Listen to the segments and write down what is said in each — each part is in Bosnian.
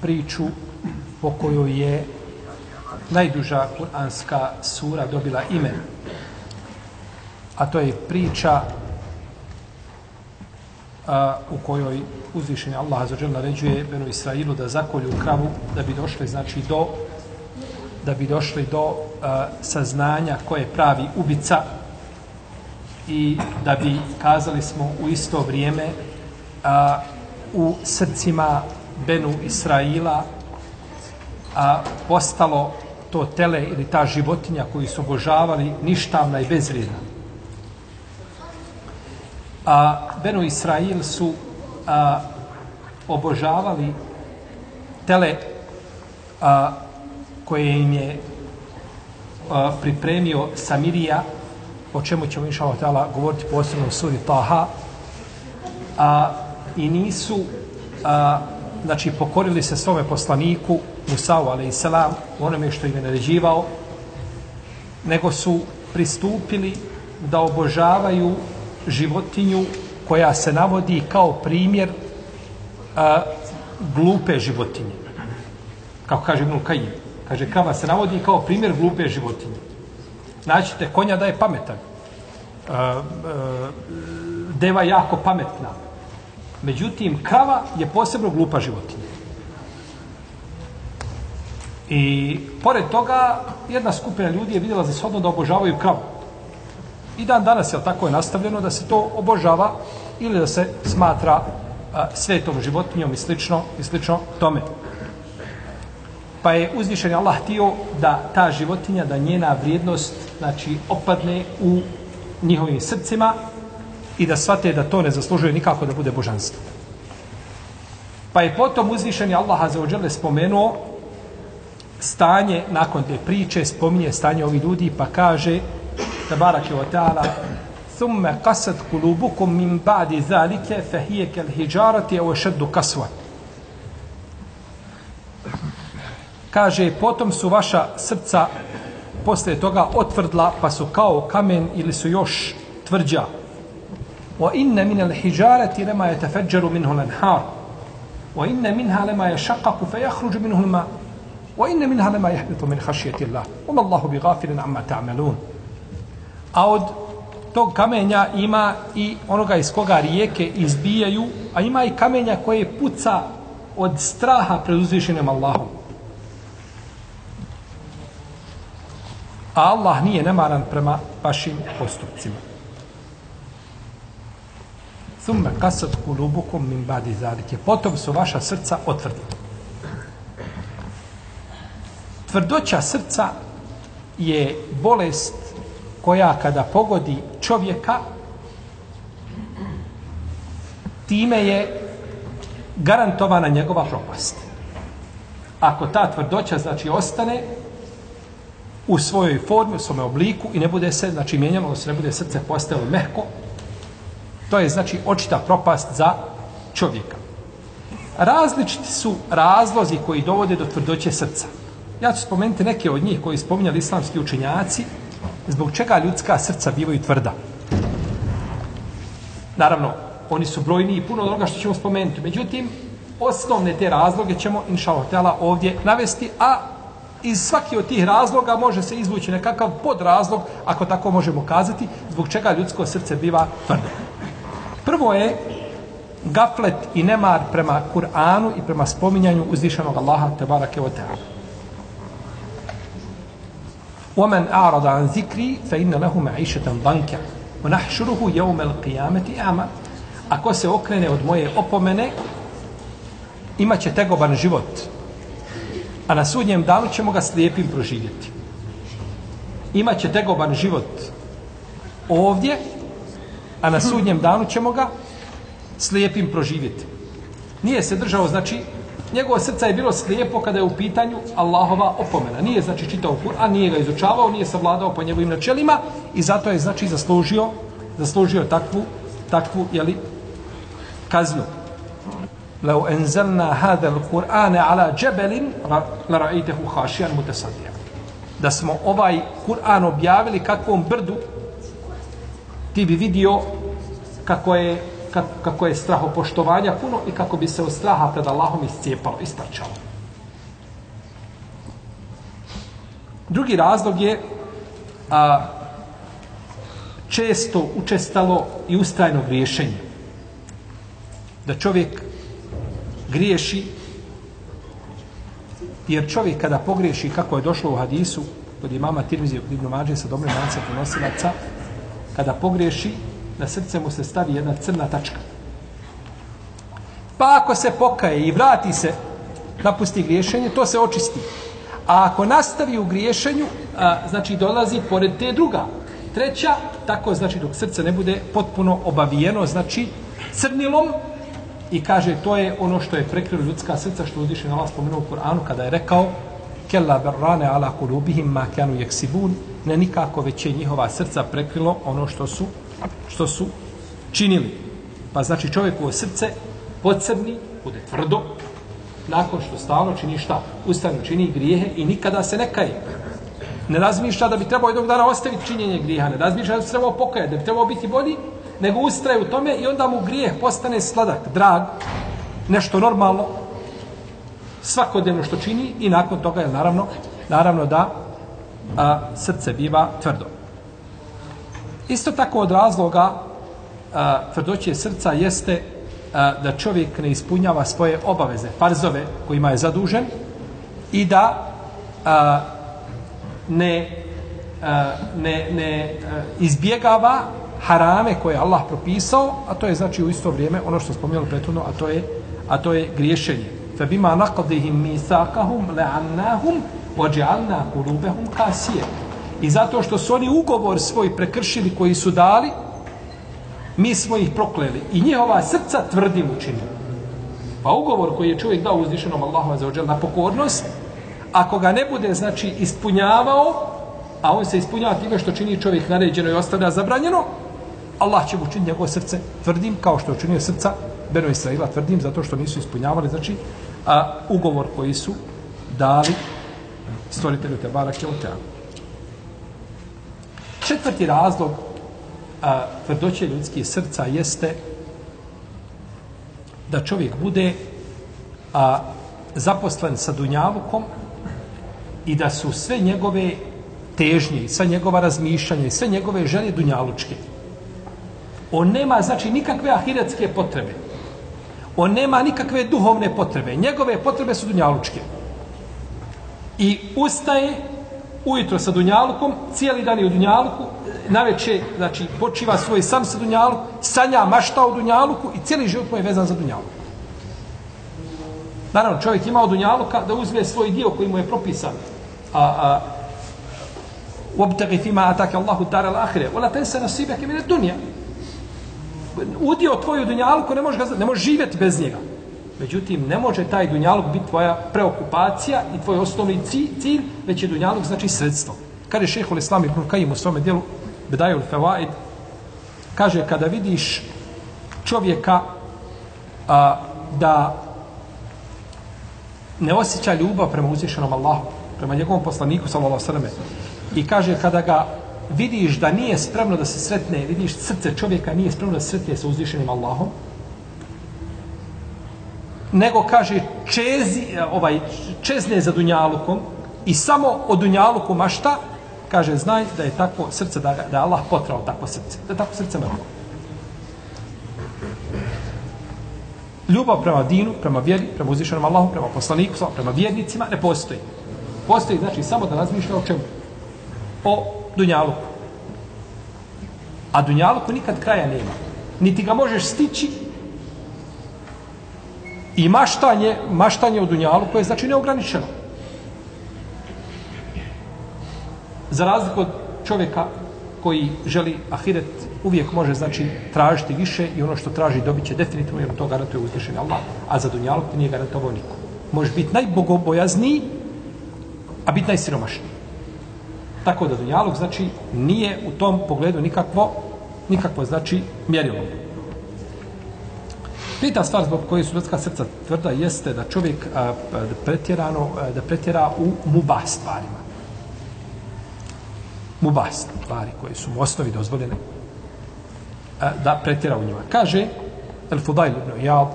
priču po kojoj je najduža kuranska sura dobila ime. A to je priča a, u kojoj uzvišenje Allah azzawajal naređuje Benu Israilu da zakolju kravu da bi došli znači do da bi došli do a, saznanja ko je pravi ubica i da bi kazali smo u isto vrijeme a, u srcima Benu Israila a postalo to tele ili ta životinja koju su obožavali ništavna i bezvrijedna. A Benu Israil su a, obožavali tele a, koje im je a, pripremio Samirija, o čemu ćemo inša Allah govoriti posebno u suri Taha, a, i nisu a, znači pokorili se svome poslaniku Musa'u a.s. u onome što im je naređivao, nego su pristupili da obožavaju životinju koja se navodi kao primjer a, glupe životinje. Kako kaže Ibn Kajim. Kaže, krava se navodi kao primjer glupe životinje. Naćite konja da je pametan. A, a, deva jako pametna. Međutim, krava je posebno glupa životinja. I pored toga, jedna skupina ljudi je vidjela za shodno da obožavaju kravu. I dan danas je tako je nastavljeno da se to obožava ili da se smatra a, svetom životinjom i slično, i slično tome. Pa je uzvišen Allah htio da ta životinja, da njena vrijednost znači, opadne u njihovim srcima i da shvate da to ne zaslužuje nikako da bude božanstvo. Pa je potom uzvišeni Allah Azzawajal spomenuo stanje nakon te priče, spominje stanje ovih ljudi pa kaže tabarak je o ta'ala thumme kasat kulubukum min ba'di zalike fahije kel hijarati o šeddu kasva. Kaže, potom su vaša srca posle toga otvrdla pa su kao kamen ili su još tvrđa وإن من الحجارة لما يتفجر منه الأنهار وإن منها لما يشقق فيخرج منه الماء وإن منها لما يحبط من خشية الله وما الله بغافل عما تعملون a od tog kamenja ima i onoga iz koga rijeke izbijaju, a ima i kamenja koje puca od straha pred uzvišenim Allahom. A Allah nije nemaran prema vašim postupcima. Thumme kasat kulubukum min badi zalike. Potom su vaša srca otvrdila. Tvrdoća srca je bolest koja kada pogodi čovjeka time je garantovana njegova propast. Ako ta tvrdoća znači ostane u svojoj formi, u svome obliku i ne bude se, znači mijenjalo, se ne bude srce postalo mehko, To je znači očita propast za čovjeka. Različiti su razlozi koji dovode do tvrdoće srca. Ja ću spomenuti neke od njih koji spominjali islamski učenjaci zbog čega ljudska srca bivaju tvrda. Naravno, oni su brojni i puno onoga što ćemo spomenuti. Međutim, osnovne te razloge ćemo, inša Allah, ovdje navesti, a iz svaki od tih razloga može se izvući nekakav podrazlog, ako tako možemo kazati, zbog čega ljudsko srce biva tvrdo. Prvo je gaflet i nemar prema Kur'anu i prema spominjanju uzvišenog Allaha te barake o teala. ومن أعرض عن ذكري فإن له معيشة ضنكا ونحشره يوم القيامة أعمى Ako se okrene od moje opomene, imaće tegoban život, a na sudnjem danu ćemo ga slijepim proživjeti. Imaće tegoban život ovdje, a na sudnjem danu ćemo ga slijepim proživjeti. Nije se držao, znači, Njegovo srce je bilo slijepo kada je u pitanju Allahova opomena. Nije znači čitao Kur'an, nije ga izučavao, nije savladao po njegovim načelima i zato je znači zaslužio zaslužio takvu takvu je li kaznu. Lau enzelna hada al-Qur'ane ala džebelin la ra'itehu hašijan mutasadija. Da smo ovaj Kur'an objavili kakvom brdu ti bi vidio kako je kako je strahopoštovanja puno i kako bi se od straha pred Allahom iscijepalo, isparčalo. Drugi razlog je a, često učestalo i ustrajno griješenje. Da čovjek griješi jer čovjek kada pogriješi kako je došlo u hadisu kod imama Tirmizi kod Ibn Mađe sa dobrim lancem prenosilaca kada pogriješi na srce mu se stavi jedna crna tačka. Pa ako se pokaje i vrati se, napusti griješenje, to se očisti. A ako nastavi u griješenju, a, znači dolazi pored te druga. Treća, tako znači dok srce ne bude potpuno obavijeno, znači crnilom, i kaže to je ono što je prekrilo ljudska srca, što udiše na vas spomenuo u Koranu, kada je rekao kella berrane ala kulubihim ma kanu jeksibun, ne nikako već je njihova srca prekrilo ono što su što su činili. Pa znači čovjekovo srce pocrni, bude tvrdo, nakon što stalno čini šta? Ustavno čini grijehe i nikada se ne kaje. Ne razmišlja da bi trebao jednog dana ostaviti činjenje grijeha, ne razmišlja da bi trebao pokajati, da bi trebao biti bolji, nego ustraje u tome i onda mu grijeh postane sladak, drag, nešto normalno, svakodnevno što čini i nakon toga je naravno, naravno da a, srce biva tvrdo. Isto tako od razloga a, tvrdoće srca jeste a, da čovjek ne ispunjava svoje obaveze, farzove kojima je zadužen i da a, ne, a, ne, ne a, izbjegava harame koje Allah propisao, a to je znači u isto vrijeme ono što spomenuli prethodno, a to je a to je griješenje. Fa bima naqdihim misaqahum la'annahum waj'alna qulubahum qasiyah. I zato što su oni ugovor svoj prekršili koji su dali, mi smo ih prokleli. I njihova srca tvrdim učinili. Pa ugovor koji je čovjek dao uzvišenom Allahu za ođel na pokornost, ako ga ne bude, znači, ispunjavao, a on se ispunjava time što čini čovjek naređeno i ostavlja zabranjeno, Allah će mu učiniti njegovo srce tvrdim, kao što je učinio srca Beno Israila tvrdim, zato što nisu ispunjavali, znači, a, ugovor koji su dali stvoritelju Tebara Kjelteanu. Četvrti razlog a, tvrdoće ljudskih srca jeste da čovjek bude a, zaposlen sa dunjavukom i da su sve njegove težnje i sva njegova razmišljanja i sve njegove želje dunjalučke. On nema, znači, nikakve ahiretske potrebe. On nema nikakve duhovne potrebe. Njegove potrebe su dunjalučke. I ustaje ujutro sa Dunjalukom, cijeli dan je u Dunjaluku, naveče, znači, počiva svoj sam sa Dunjaluku, sanja mašta u Dunjaluku i cijeli život mu je vezan za Dunjaluk. Naravno, čovjek ima od Dunjaluka da uzme svoj dio koji mu je propisan. A, a, وابتغي فيما اتاك الله الدار الاخره ولا تنسى نصيبك من الدنيا udio tvoj u dunjalku ne možeš ne možeš živjeti bez njega Međutim, ne može taj dunjaluk biti tvoja preokupacija i tvoj osnovni cilj, već je dunjaluk znači sredstvo. Kad je šehol Islam i Kajim u svome dijelu Bedajul Fevaid, kaže kada vidiš čovjeka a, da ne osjeća ljubav prema uzvišenom Allahu, prema njegovom poslaniku, sallallahu sallam, i kaže kada ga vidiš da nije spremno da se sretne, vidiš srce čovjeka nije spremno da se sretne sa uzvišenim Allahom, nego kaže čezi, e, ovaj, čezne za dunjalukom i samo o dunjaluku mašta, kaže, znaj da je tako srce, da, da Allah potrao tako srce, da je tako srce mrtvo. Ljubav prema dinu, prema vjeri, prema uzvišenom Allahu, prema poslaniku, prema vjernicima, ne postoji. Postoji, znači, samo da razmišlja o čemu? O dunjaluku. A dunjaluku nikad kraja nema. Niti ga možeš stići, I maštanje, maštanje u dunjalu koje je znači neograničeno. Za razliku od čovjeka koji želi ahiret, uvijek može znači tražiti više i ono što traži dobit će definitivno jer to garantuje uzvišenje Allah, a za dunjalu to nije garantovao niko. možeš biti najbogobojazniji, a biti najsiromašniji. Tako da dunjaluk, znači, nije u tom pogledu nikakvo, nikakvo, znači, mjerilo. Peta stvar zbog koje su ljudska srca tvrda jeste da čovjek a, pa, da pretjerano, a, da pretjera u mubah stvarima. Mubah stvari koje su u osnovi dozvoljene a, da pretjera u njima. Kaže El Fudail ibn Iyad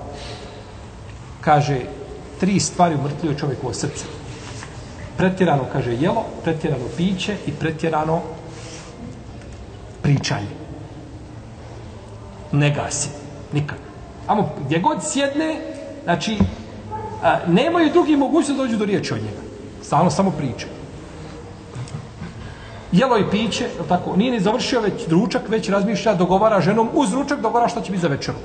kaže tri stvari umrtljuju čovjekovo srce. Pretjerano, kaže, jelo, pretjerano piće i pretjerano pričanje. Ne gasi. Nikad. Amo, gdje god sjedne, znači, a, nemaju drugi mogućnost da dođu do riječi od njega. Stalno samo priča. Jelo i piće, je tako, nije ni završio već ručak, već razmišlja, dogovara ženom, uz ručak dogovara šta će biti za večeru.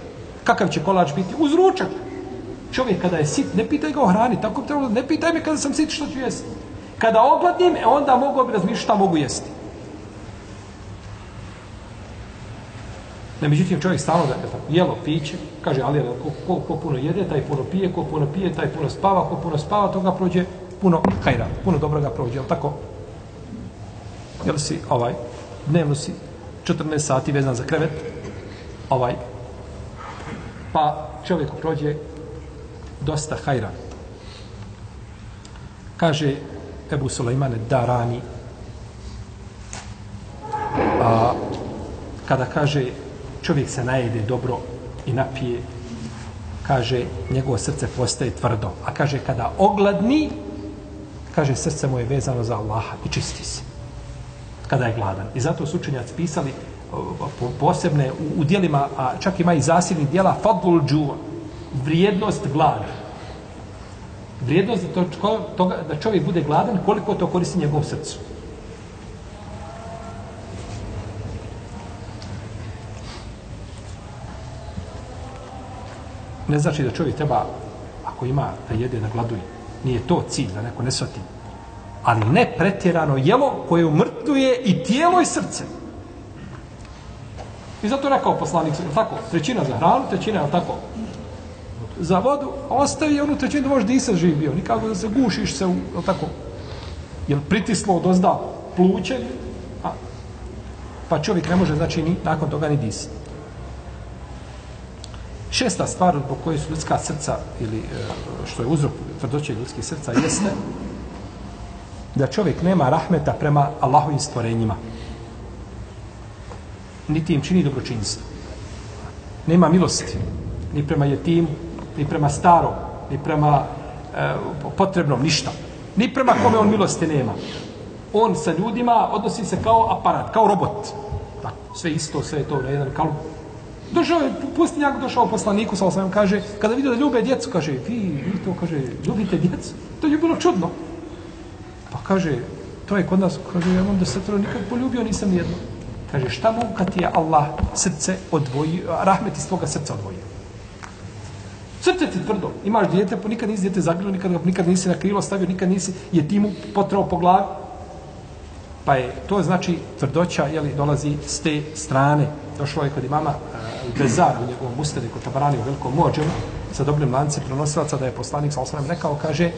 Kakav će kolač biti? Uz ručak. Čovjek kada je sit, ne pitaj ga o hrani, tako bi trebalo, ne pitaj me kada sam sit što ću jesti. Kada ogladnim, e, onda mogu bi razmišljati šta mogu jesti. Ne, međutim, čovjek stalno da je tako, jelo, piće, kaže, ali ko, ko, ko puno jede, taj puno pije, ko puno pije, taj puno spava, ko puno spava, toga prođe puno hajra, puno dobroga prođe, jel tako? Jel si, ovaj, dnevno si 14 sati vezan za krevet, ovaj, pa čovjeku prođe dosta hajra. Kaže Ebu Sulejmane Darani, a, kada kaže čovjek se najede dobro i napije, kaže, njegovo srce postaje tvrdo. A kaže, kada ogladni, kaže, srce mu je vezano za Allaha i čisti se. Kada je gladan. I zato su učenjaci pisali posebne u, u dijelima, a čak ima i zasilni dijela, fadlul džuva, vrijednost glada. Vrijednost da, to, toga, da čovjek bude gladan, koliko to koristi njegov srcu. Ne znači da čovjek treba, ako ima da jede, da gladuje. Nije to cilj, da neko ne shvati. Ali ne pretjerano jelo koje umrtuje i tijelo i srce. I zato rekao poslanik, tako, trećina za hranu, trećina, tako, za vodu, ostavi onu trećinu da možeš disat živ bio, nikako da se gušiš se, je tako, jer pritislo od ozda pluće, a, pa čovjek ne može, znači, ni, nakon toga ni disati. Šesta stvar zbog koje su ljudska srca ili e, što je uzrok tvrdoće ljudskih srca jeste da čovjek nema rahmeta prema Allahovim stvorenjima. Niti im čini dobročinstvo. Nema milosti ni prema jetimu, ni prema starom, ni prema e, potrebnom, ništa. Ni prema kome on milosti nema. On sa ljudima odnosi se kao aparat, kao robot. Tako, sve isto, sve je to na jedan kalup Došao je pustinjak, došao poslaniku, sa osam kaže, kada vidio da ljube djecu, kaže, vi, vi to, kaže, ljubite djecu. To je bilo čudno. Pa kaže, to je kod nas, kaže, ja vam da se to nikad poljubio, nisam nijedno. Kaže, šta mogu kad ti je Allah srce odvojio, rahmet iz tvoga srca odvojio? Srce ti tvrdo, imaš dijete, pa nikad nisi dijete zagrilo, nikad, nikad nisi na krilo stavio, nikad nisi je timu potrao po glavi. Pa je, to znači tvrdoća, jeli, dolazi s te strane. Došlo je kod imama Bezar u njegovom ustadi kod Tabarani u velikom mođemu sa dobrim lancem prenosilaca da je poslanik sa osram rekao, kaže,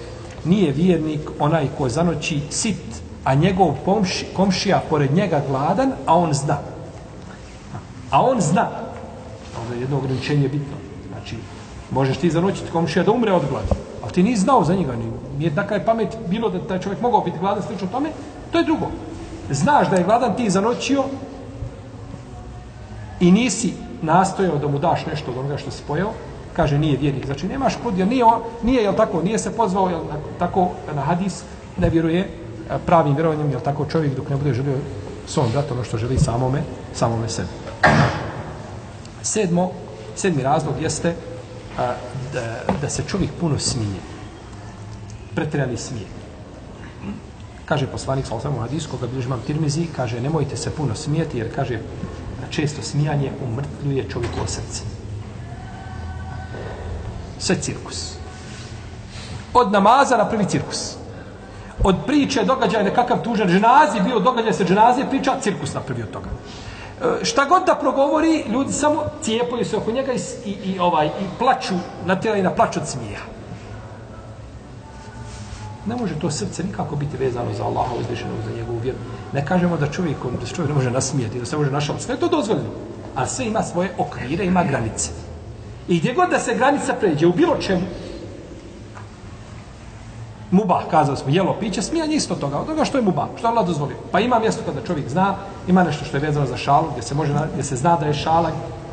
nije vjernik onaj ko zanoći sit, a njegov pomši, komšija pored njega gladan, a on zna. A on zna. Ovo je jedno ograničenje bitno. Znači, možeš ti zanoćiti komšija da umre od gladi. Ali ti nisi znao za njega. Nije taka je pamet bilo da taj čovjek mogao biti gladan slično tome. To je drugo. Znaš da je gladan ti zanoćio i nisi nastojao da mu daš nešto od onoga što si pojeo, kaže nije vjernik. Znači nemaš kod, jer nije, nije jel tako, nije se pozvao jel, tako na hadis, ne vjeruje pravim vjerovanjem, jel tako čovjek dok ne bude želio svom bratu ono što želi samome, samome sebi. Sedmo, sedmi razlog jeste a, da, da se čovjek puno smije. Pretjerani smije. Kaže poslanik sa osam u hadisku, koga bilježi mam tirmizi, kaže nemojte se puno smijeti jer kaže često smijanje umrtljuje čovjekovo srce. Sve cirkus. Od namaza na prvi cirkus. Od priče događaja nekakav tužan ženazi, bio događaj se ženazije, priča cirkus na prvi od toga. E, šta god da progovori, ljudi samo cijepaju se oko njega i, i, i ovaj, i plaću, natjeraju na plaću od smija. Ne može to srce nikako biti vezano za Allaha uzvišenog, za njegovu vjeru. Ne kažemo da čovjek, da se čovjek ne može nasmijati, da se može našaliti. Sve je to dozvoljeno. A sve ima svoje okvire, ima granice. I gdje god da se granica pređe u bilo čemu, mubah, kazali smo, jelo, piće, smijanje isto toga, od toga što je mubah, što je Allah dozvolio. Pa ima mjesto kada čovjek zna, ima nešto što je vezano za šalu, gdje se, može, gdje se zna da je šala,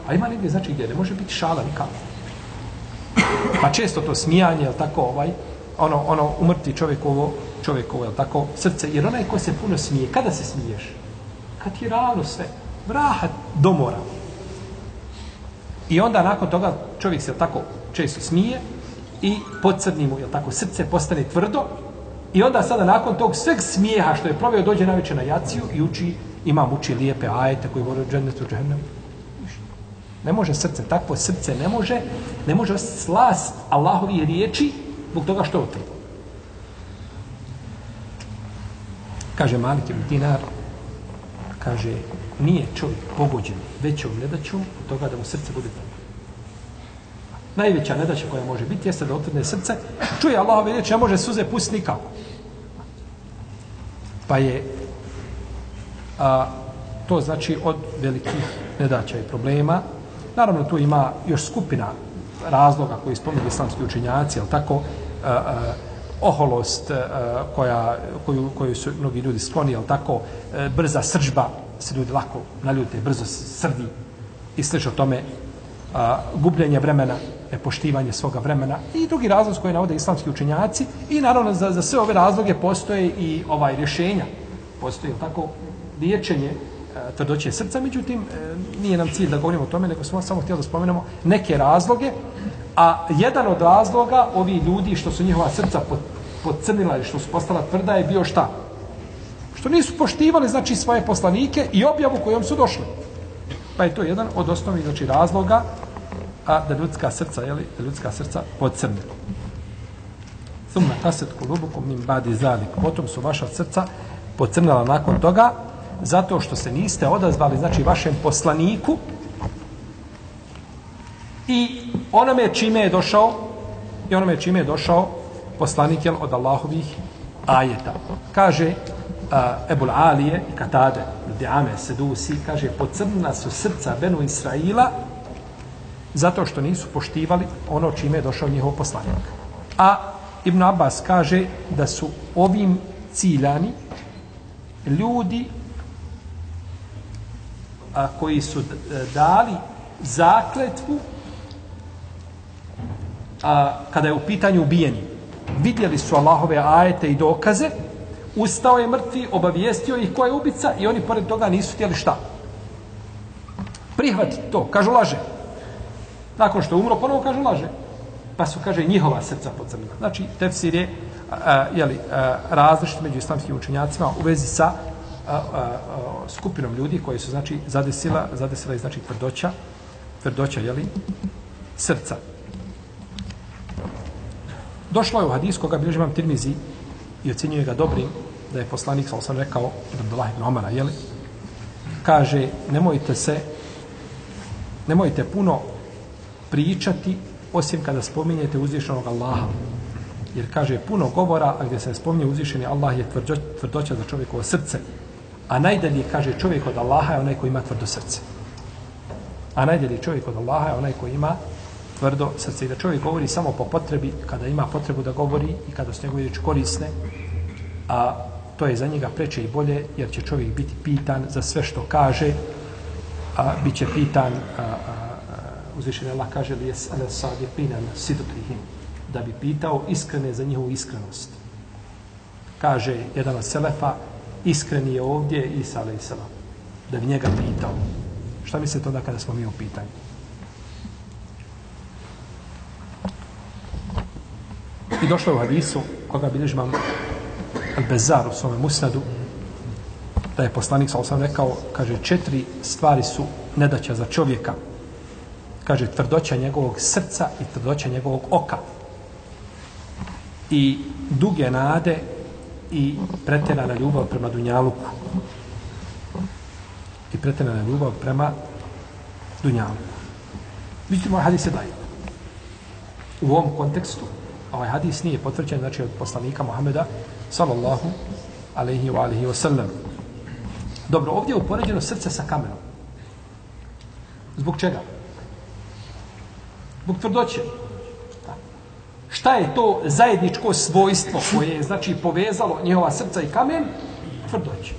a ima negdje, znači gdje ne može biti šala nikako. Pa često to smijanje, je tako, ovaj, ono, ono, umrti čovjekovo, čovjekovo, je tako, srce, jer onaj ko se puno smije, kada se smiješ? Kad je rano sve, vrahat do mora. I onda nakon toga čovjek se tako često smije, i podcrni mu, je tako, srce postane tvrdo i onda sada nakon tog sveg smijeha što je proveo dođe na na jaciju i uči, ima uči lijepe ajete koji govore o džennetu džennem. Ne može srce, takvo srce ne može, ne može slast Allahovi riječi zbog toga što otri. Kaže Malik ibn Dinar, kaže, nije čovjek pogođen većom nedaćom od toga da mu srce bude tvrdo. Najveća nedaća koja može biti jeste da otvrdne srce. Čuje Allahove riječi, ne može suze pustiti nikako. Pa je a, to znači od velikih nedaća i problema. Naravno, tu ima još skupina razloga koji spominju islamski učenjaci, ali tako, a, a, oholost a, koja, koju, koju su mnogi ljudi skloni, jel tako, a, brza sržba, se ljudi lako naljute, brzo srdi i slično tome, a, gubljenje vremena, nepoštivanje svoga vremena i drugi razlog koji navode islamski učenjaci i naravno za, za sve ove razloge postoje i ovaj rješenja. postoje tako liječenje e, tvrdoće srca, međutim e, nije nam cilj da govorimo o tome, nego smo samo htjeli da spomenemo neke razloge, a jedan od razloga ovi ljudi što su njihova srca pod, podcrnila i što su postala tvrda je bio šta? Što nisu poštivali znači svoje poslanike i objavu kojom su došli. Pa je to jedan od osnovnih znači, razloga a da ljudska srca, jeli, da ljudska srca podcrne. Summa taset kulubukum min badi zalik. Potom su vaša srca podcrnala nakon toga, zato što se niste odazvali, znači, vašem poslaniku i onome čime je došao, i onome čime je došao poslanik, jel, od Allahovih ajeta. Kaže uh, Ebul Alije i Katade, Diame Sedusi, kaže, podcrnila su srca Benu Israila zato što nisu poštivali ono čime je došao njihov poslanik. A Ibn Abbas kaže da su ovim ciljani ljudi a, koji su dali zakletvu a, kada je u pitanju ubijeni. Vidjeli su Allahove ajete i dokaze, ustao je mrtvi, obavijestio ih ko je ubica i oni pored toga nisu htjeli šta? Prihvati to, kažu laže. Nakon što je umro, ponovo kaže laže. Pa su, kaže, njihova srca pocrnila. Znači, tefsir je a, jeli, a, različit među islamskim učenjacima u vezi sa a, a, a, skupinom ljudi koji su, znači, zadesila, zadesila je, znači, tvrdoća, tvrdoća, jeli, srca. Došlo je u hadis koga bilježi imam Tirmizi i ocjenjuje ga dobrim, da je poslanik, sa sam rekao, Abdullah ibn Omara, jeli, kaže, nemojte se, nemojte puno pričati osim kada spominjete uzvišenog Allaha. Jer kaže puno govora, a gdje se spominje uzvišeni Allah je tvrdoća za čovjekovo srce. A najdalje kaže čovjek od Allaha je onaj koji ima tvrdo srce. A najdalje čovjek od Allaha je onaj koji ima tvrdo srce. I da čovjek govori samo po potrebi, kada ima potrebu da govori i kada su njegove riječi korisne, a to je za njega preče i bolje, jer će čovjek biti pitan za sve što kaže, a bit će pitan a, a, uzvišen Allah kaže li jes ale sadiqina na sidukrihim da bi pitao iskrene za njihovu iskrenost. Kaže jedan od selefa iskreni je ovdje Isa alaih da bi njega pitao. Šta mislite onda kada smo mi u pitanju? I došlo je u hadisu koga bilježi imam Al-Bezar u svome musnadu da je poslanik sa osam rekao kaže četiri stvari su nedaća za čovjeka. Kaže tvrdoća njegovog srca i tvrdoća njegovog oka. I duge nade i pretjerana ljubav prema Dunjaluku. I pretjerana ljubav prema Dunjaluku. Vidite moj hadis je daj u ovom kontekstu ovaj hadis nije potvrđen, znači od poslanika Muhameda, sallallahu alaihi wa alihi wa sallam. Dobro, ovdje je upoređeno srce sa kamenom. Zbog čega? Zbog tvrdoće. Šta je to zajedničko svojstvo koje je, znači, povezalo njihova srca i kamen? Tvrdoće.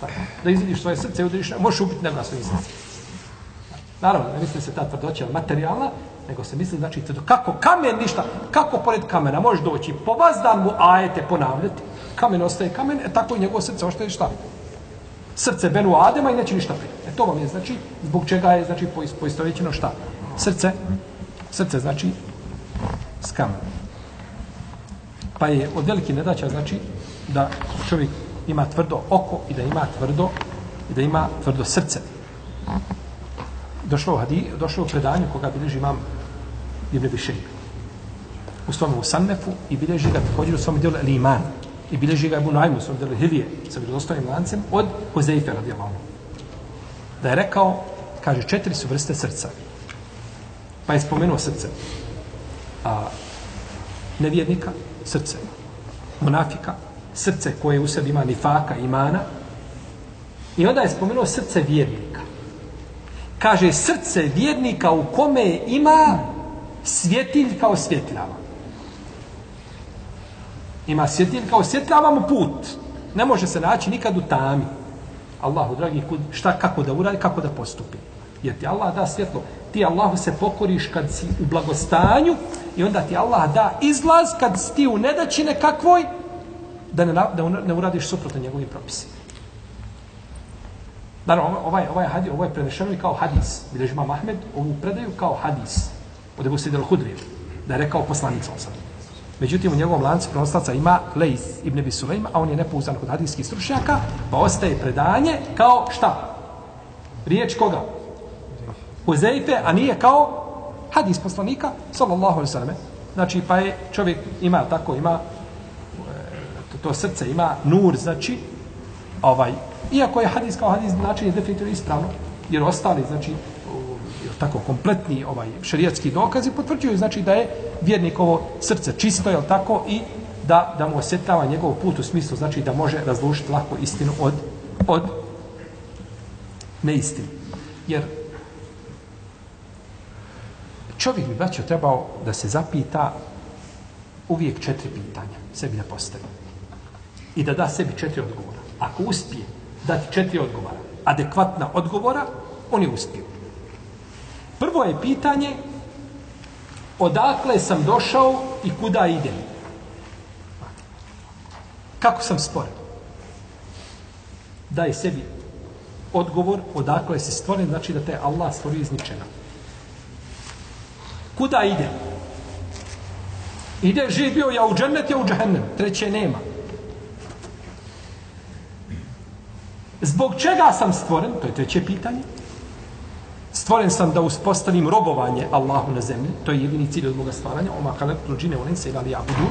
Da, Da izvidiš svoje srce i udriš, možeš ubiti nebra na svojim srcem. Naravno, ne misli se ta tvrdoća materijalna, nego se misli, znači, kako kamen ništa, kako pored kamena može doći, po vazdan mu ajete ponavljati, kamen ostaje kamen, e tako i njegovo srce ostaje šta? Srce Benu Adema i neće ništa prije. E to vam je, znači, zbog čega je, znači, poistovećeno šta? Srce, srce, znači, s kamenom. Pa je od velike nedaća, znači, da čovjek ima tvrdo oko i da ima tvrdo i da ima tvrdo srce. Došlo u, hadi, došlo u predanju koga bilježi imam Ibn Bišejk. U svom Usannefu i bilježi ga također u svom dijelu Liman. I bilježi ga Ibn Najmu u svom dijelu Hilije sa vjerozostojnim lancem od Huzeife radijallahu. Da je rekao, kaže, četiri su vrste srca. Pa je spomenuo srce. A, nevjernika, srce. Monafika, srce koje u sebi ima nifaka, imana. I onda je spomenuo srce vjernika. Kaže, srce vjernika u kome ima svjetiljka svjetljava. Ima svjetiljka svjetljava mu put. Ne može se naći nikad u tami. Allahu, dragi, šta, kako da uradi, kako da postupi. Jer ti Allah da svjetlo. Ti Allahu se pokoriš kad si u blagostanju i onda ti Allah da izlaz kad si ti u nedaći nekakvoj da ne, da ne uradiš suprotno njegovim propisima. Naravno, ovaj, ovaj, hadis, ovaj, ovaj prenešeno i kao hadis. Bileži imam Ahmed, ovu predaju kao hadis. Od Ebu Sidel Hudrije, Da je rekao poslanica sam. Međutim, u njegovom lancu prenoslaca ima Lejs ibn Ebi Sulejma, a on je nepouzan kod hadijskih stručnjaka, pa ostaje predanje kao šta? Riječ koga? Huzeife, a nije kao hadis poslanika, sallallahu alaihi sallam. Znači, pa je čovjek ima tako, ima e, to srce ima nur, znači, ovaj, iako je hadis kao hadis, znači je definitivno ispravno, jer ostali, znači, tako kompletni ovaj šerijatski dokazi potvrđuju znači da je vjernikovo srce čisto je tako i da da mu osjetava njegov put u smislu znači da može razlučiti lako istinu od od neistine jer čovjek bi bacio trebao da se zapita uvijek četiri pitanja sebi da postavi i da da sebi četiri odgovora. Ako uspije dati četiri odgovora, adekvatna odgovora, on je uspio. Prvo je pitanje odakle sam došao i kuda idem. Kako sam stvoren? Daj sebi odgovor odakle si stvoren, znači da te Allah stvori iz ničega. Kuda idem? Ide živ bio ja u džennet, ja u džahennem. Treće nema. Zbog čega sam stvoren? To je treće pitanje. Stvoren sam da uspostavim robovanje Allahu na zemlji. To je jedini cilj od moga stvaranja. Oma kalep tuđine volim se ili abudu.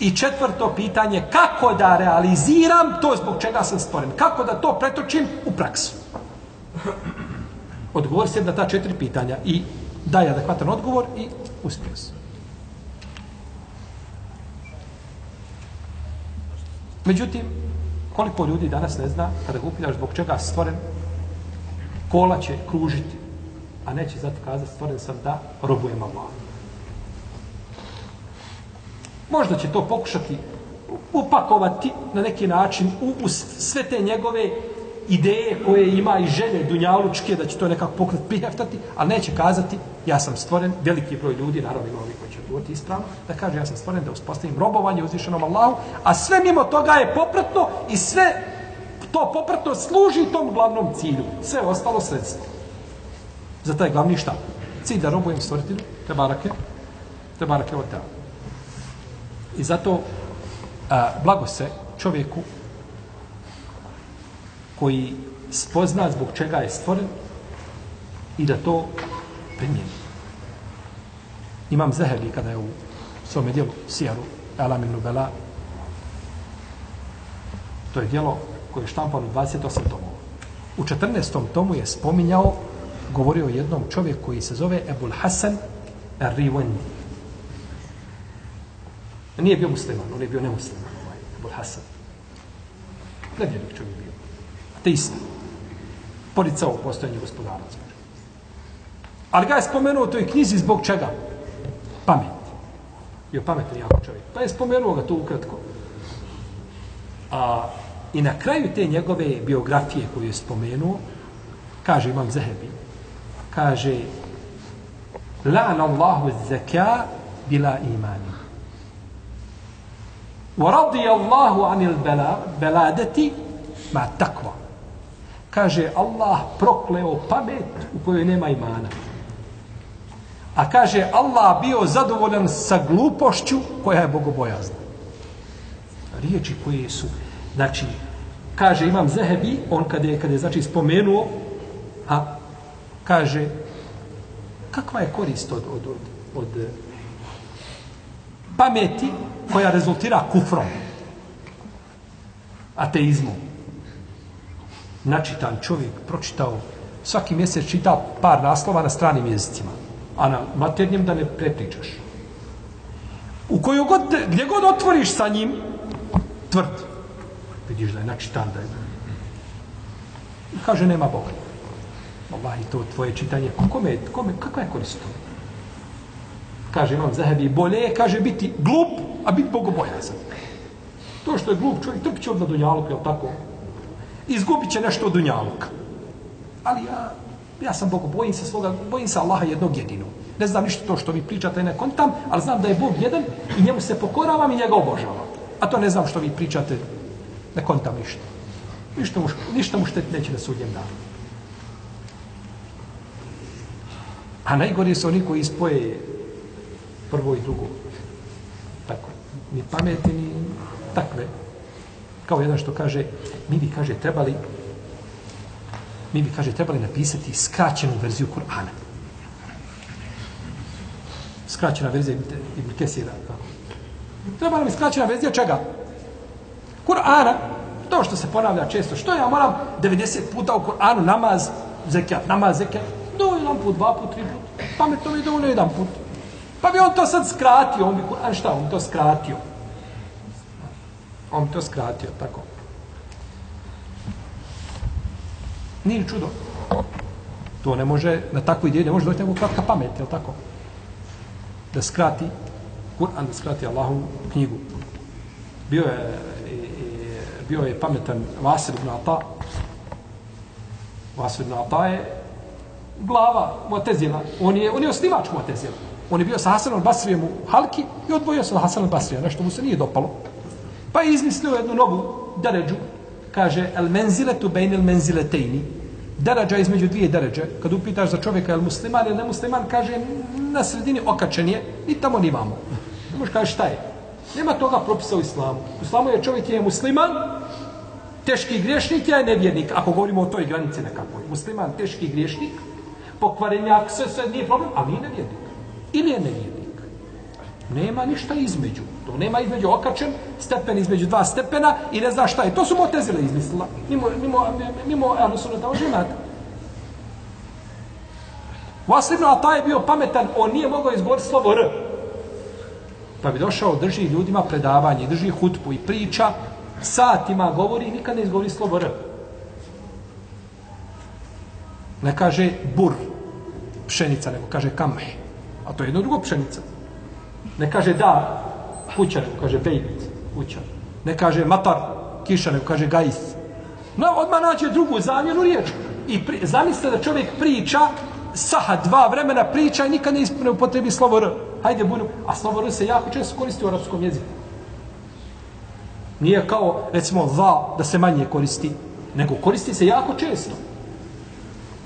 I četvrto pitanje, kako da realiziram to zbog čega sam stvoren? Kako da to pretočim u praksu? Odgovor se na ta četiri pitanja i daj adekvatan odgovor i uspio se. Međutim, Koliko ljudi danas ne zna, kada ga upitaš zbog čega stvoren, kola će kružiti, a neće zato kazati stvoren sam da robujem Allah. Možda će to pokušati upakovati na neki način u, u sve te njegove ideje koje ima i želje dunjalučke da će to nekako pokret prijeftati, ali neće kazati ja sam stvoren, veliki broj ljudi, naravno ima ovi koji će ispravno, da kaže ja sam stvoren da uspostavim robovanje uzvišenom Allahu, a sve mimo toga je popratno i sve to popratno služi tom glavnom cilju. Sve ostalo sredstvo. Za taj glavni šta? Cilj da robujem stvoritelju, te barake, te barake od teba. I zato a, blago se čovjeku koji spozna zbog čega je stvoren i da to primjeni. Imam Zehebi kada je u svome dijelu Sijaru Alamin Nubela to je dijelo koje je štampano 28 tomova. U 14. tomu je spominjao govorio o jednom čovjeku koji se zove Ebul Hasan Ar-Riwandi. Nije bio musliman, on je bio nemusliman. Ovaj, Ebul Hasan. Nevjernik čovjek bio. Ateista. Poricao postojanje gospodara. Ali ga je spomenuo u toj knjizi zbog čega? Pamet. Bio pametan jako čovjek. Pa je spomenuo ga to ukratko. A, I na kraju te njegove biografije koju je spomenuo, kaže Imam Zahebi, kaže La'na Allahu zaka bila imani. Wa اللَّهُ Allahu anil beladati ma takva. Kaže Allah prokleo pamet u kojoj nema imana. A kaže Allah bio zadovoljan sa glupošću koja je bogobojazna. Riječi koje su, znači, kaže imam Zehebi, on kada je, kada je znači spomenuo, a kaže, kakva je korist od, od, od, od eh, pameti koja rezultira kufrom, ateizmom. Načitan čovjek, pročitao, svaki mjesec čita par naslova na stranim jezicima a na maternjem da ne prepričaš. U koju god, gdje god otvoriš sa njim, tvrd. Vidiš da je načitan, da je... I kaže, nema Boga. Allah, i to tvoje čitanje, kome, kome, kakva je korist to? Kaže, imam zahebi, bolje je, kaže, biti glup, a biti bogobojazan. To što je glup čovjek, trpit će odmah dunjaluka, je tako? Izgubit će nešto od dunjaluka. Ali ja, Ja sam Bog, bojim se svoga, bojim se Allaha jednog jedinog. Ne znam ništa to što vi pričate, ne kontam, ali znam da je Bog jedan i njemu se pokoravam i njega obožavam. A to ne znam što vi pričate, ne kontam ništa. Ništa mu, ništa mu štet neće da sudjem danu. A najgori su oni koji ispoje prvo i drugo. Tako. Ni pameti, ni takve. Kao jedan što kaže, mi bi, kaže, trebali mi bi, kaže, trebali napisati skraćenu verziju Kur'ana. Skraćena verzija Ibn Kesira. Trebala nam skraćena verzija čega? Kur'ana. To što se ponavlja često. Što ja moram 90 puta u Kur'anu namaz, zekijat, namaz, zekijat. Do jedan put, dva put, tri put. Pametno mi dovoljno jedan put. Pa bi on to sad skratio. On bi, Kur'an šta? On to skratio. On to skratio, tako. Nije čudo. To ne može, na takvu ideju ne može doći nego kratka pamet, je tako? Da skrati Kur'an, da skrati Allahu knjigu. Bio je, e, e, bio je pametan Vasir ibn Ata. Vasir ibn Ata je glava Mu'tezila. On je, on je osnivač Mu'tezila. On je bio sa Hasanom Basrijem u Halki i odvojio se od Hasanom Basrija. Nešto mu se nije dopalo. Pa je izmislio jednu novu deređu kaže el menziletu bejn el menziletejni. Deređa između dvije deređe kad upitaš za čovjeka el musliman ili nemusliman kaže na sredini okačen je ni tamo ni vamo. Ne možeš kaže šta je. Nema toga propisa u islamu. U islamu je čovjek je musliman teški griješnik je nevjernik. Ako govorimo o toj granici nekakvoj. Musliman teški griješnik pokvarenjak sve sve nije problem ali nije nevjernik. Ili je nevjernik nema ništa između To nema između okačen, stepen između dva stepena i ne zna šta je. To su motezile izmislila. Mimo, mimo, mimo Alusunata ožemata. Vaslibno, a taj je bio pametan, on nije mogao izgovoriti slovo R. Pa bi došao, drži ljudima predavanje, drži hutbu i priča, satima govori i nikad ne izgovori slovo R. Ne kaže bur, pšenica, nego kaže kamh. A to je jedno drugo pšenica. Ne kaže da, kuća, nego kaže bejt, kuća. Ne kaže matar, kiša, nego kaže gajs. No, odmah nađe drugu zamjenu riječ. I pri, zamislite da čovjek priča, saha, dva vremena priča i nikad ne, ne upotrebi slovo R. Hajde, bunu. A slovo R se jako često koristi u arapskom jeziku. Nije kao, recimo, va, da se manje koristi, nego koristi se jako često.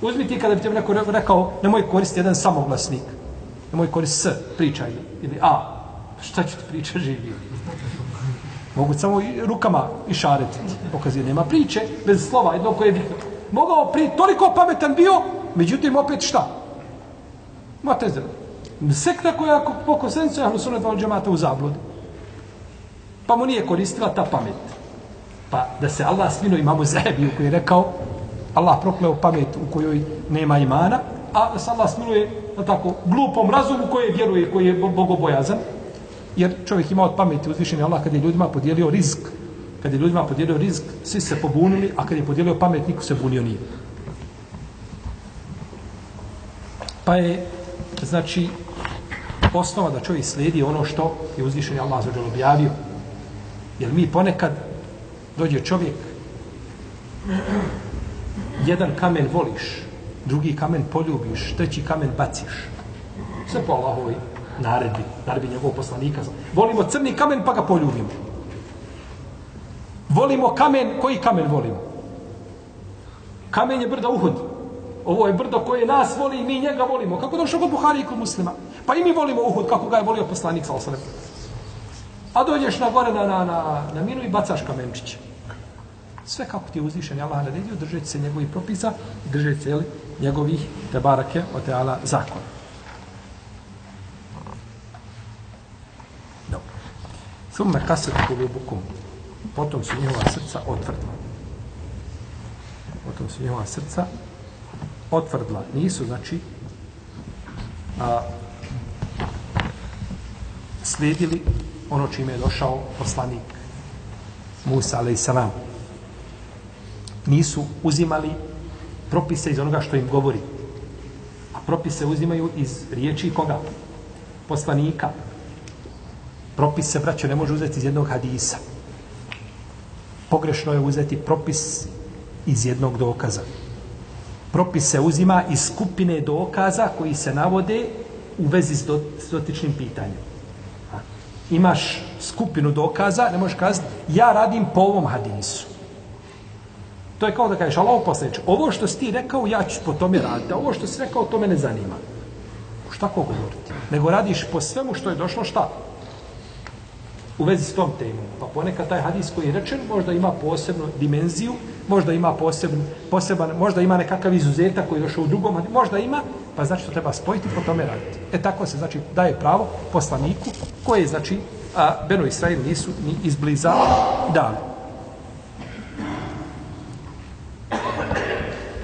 Uzmi ti kada bi ti neko rekao, nemoj koristi jedan samoglasnik. Nemoj koristiti s, pričaj, ili a, šta ću ti priča živi? Mogu samo i rukama i šareti. Pokazuje, nema priče, bez slova, jedno koje je bitno. Mogao pri toliko pametan bio, međutim, opet šta? Matezir. Sekta koja po konsensu je Ahlusunet val džemata u zabludi. Pa mu nije koristila ta pamet. Pa da se Allah smino imamo zahebi u je rekao Allah prokleo pamet u kojoj nema imana, a da se Allah smiluje na tako glupom razumu koje vjeruje, koji je bogobojazan, Jer čovjek ima od pameti uzvišeni Allah kad je ljudima podijelio rizk. Kad je ljudima podijelio rizk, svi se pobunili, a kad je podijelio pamet, niko se bunio nije. Pa je, znači, osnova da čovjek slijedi ono što je uzvišeni Allah za objavio. Jer mi ponekad dođe čovjek, jedan kamen voliš, drugi kamen poljubiš, treći kamen baciš. Sve po Allahovoj naredbi, naredbi njegovog poslanika. Volimo crni kamen pa ga poljubimo. Volimo kamen, koji kamen volimo? Kamen je brda Uhud. Ovo je brdo koje nas voli i mi njega volimo. Kako došlo kod Buhari i kod muslima? Pa i mi volimo Uhud kako ga je volio poslanik sa osanem. A dođeš na gore na, na, na, na minu i bacaš kamenčiće. Sve kako ti je uzvišen Allah naredio, držeći se njegovih propisa držeći se jeli, njegovih te barake o teala zakona. Dobro. Thumme kaset kulubukum. Potom su njihova srca otvrdla. Potom su njihova srca otvrdla. Nisu, znači, a, slijedili ono čime je došao poslanik Musa, alaih. Nisu uzimali propise iz onoga što im govori. A propise uzimaju iz riječi koga? Poslanika. Propis se, braćo, ne može uzeti iz jednog hadisa. Pogrešno je uzeti propis iz jednog dokaza. Propis se uzima iz skupine dokaza koji se navode u vezi s dotičnim pitanjem. Imaš skupinu dokaza, ne možeš kazati, ja radim po ovom hadisu. To je kao da kažeš, Allah poslaniče, ovo što si ti rekao, ja ću po tome raditi, a ovo što si rekao, to me ne zanima. Šta ko govoriti? Nego radiš po svemu što je došlo, šta? U vezi s tom temom. Pa ponekad taj hadis koji je rečen, možda ima posebnu dimenziju, možda ima posebn, poseban, možda ima nekakav izuzetak koji je došao u drugom, možda ima, pa znači to treba spojiti, po tome raditi. E tako se, znači, daje pravo poslaniku, koje, znači, a Beno Israil nisu ni izbliza dali.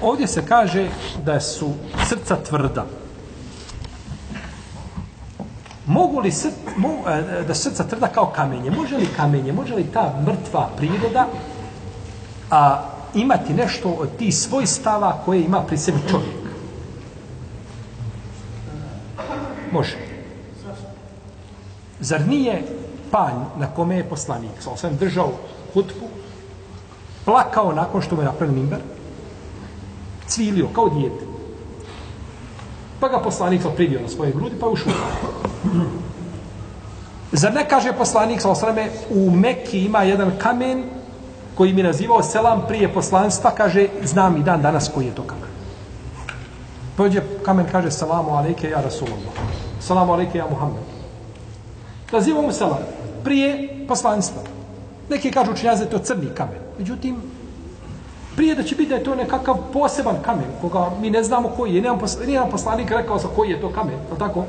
Ovdje se kaže da su srca tvrda. Mogu li sr, mo, e, da srca tvrda kao kamenje? Može li kamenje, može li ta mrtva priroda a, imati nešto od tih svojstava koje ima pri sebi čovjek? Može. Zar nije panj na kome je poslanik, sa osvijem držao hutbu, plakao nakon što mu je napravio mimber, cvilio kao dijete. Pa ga poslanik privio na svoje grudi, pa je ušao. Zar ne kaže poslanik, sa osrame, u Mekki ima jedan kamen koji mi nazivao selam prije poslanstva, kaže, znam i dan danas koji je to kamen. Pođe kamen, kaže, salamu alejke, ja Rasulullah. Salamu alejke, ja Muhammed. Nazivamo mu selam prije poslanstva. Neki kažu učinjaci to crni kamen. Međutim, prije da će biti da je to nekakav poseban kamen, koga mi ne znamo koji je. Nijedan poslanik, poslanik rekao za koji je to kamen. Je tako?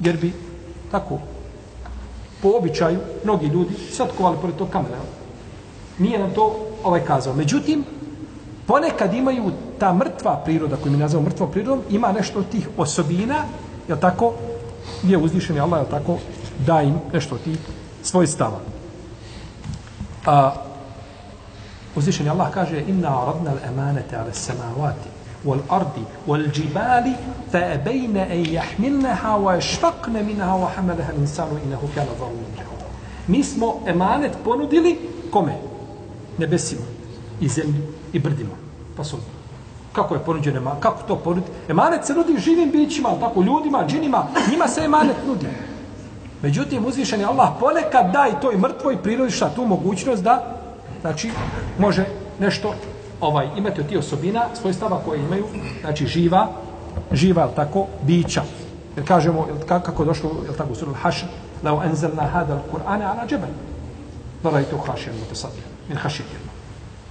Jer bi tako po običaju mnogi ljudi satkovali pored tog kamena. Nije nam to ovaj kazao. Međutim, ponekad imaju ta mrtva priroda, koju mi nazivamo mrtvom prirodom, ima nešto od tih osobina, je tako, gdje uzvišen je Allah, je tako, da im nešto od tih svoj stava. A, uzvišen Allah kaže, inna radna al-amanata ala samawati wal ardi, wal jibali fa abayna an yahmilnaha wa šfakne minha, wa hamalaha al-insanu inahu kjana jahula. Mi smo emanet ponudili kome? Nebesima i zemlji i brdima. Pa su kako je ponuđen emanet? Kako to ponudi? Emanet se nudi živim bićima, tako, ljudima, džinima, njima se emanet nudi. Međutim, uzvišen je Allah ponekad da i toj mrtvoj prirodi šta tu mogućnost da, znači, može nešto ovaj imati od tih osobina svojstava koje imaju, znači, živa, živa, tako, bića. Jer kažemo, jel, kako je došlo, je tako, sura al-Hašr, lau enzelna hada al-Qur'ane ala džebel. Dora hašir, mutasadija, min hašir.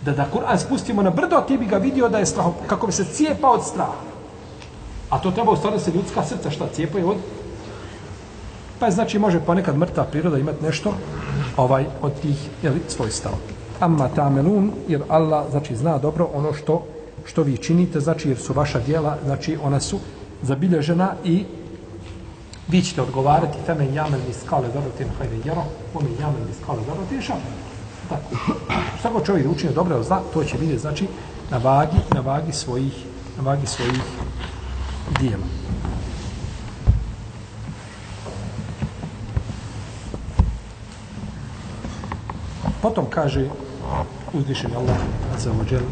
Da da Kur'an spustimo na brdo, ti bi ga vidio da je strah, kako bi se cijepa od straha. A to treba u stvari se ljudska srca šta cijepaju od Pa je znači može ponekad mrtva priroda imati nešto ovaj od tih jeli, svojstava. Amma tamelun, jer Allah znači zna dobro ono što što vi činite, znači jer su vaša dijela, znači ona su zabilježena i vi ćete odgovarati femen jamen miskale zarotin hajde jero, omen jamen miskale zarotin šar. Tako. Šta god čovjek učinio dobro zna, to će vidjeti, znači, na vagi, na vagi svojih, na vagi svojih dijela. Potom kaže uzvišen Allah azza wa jal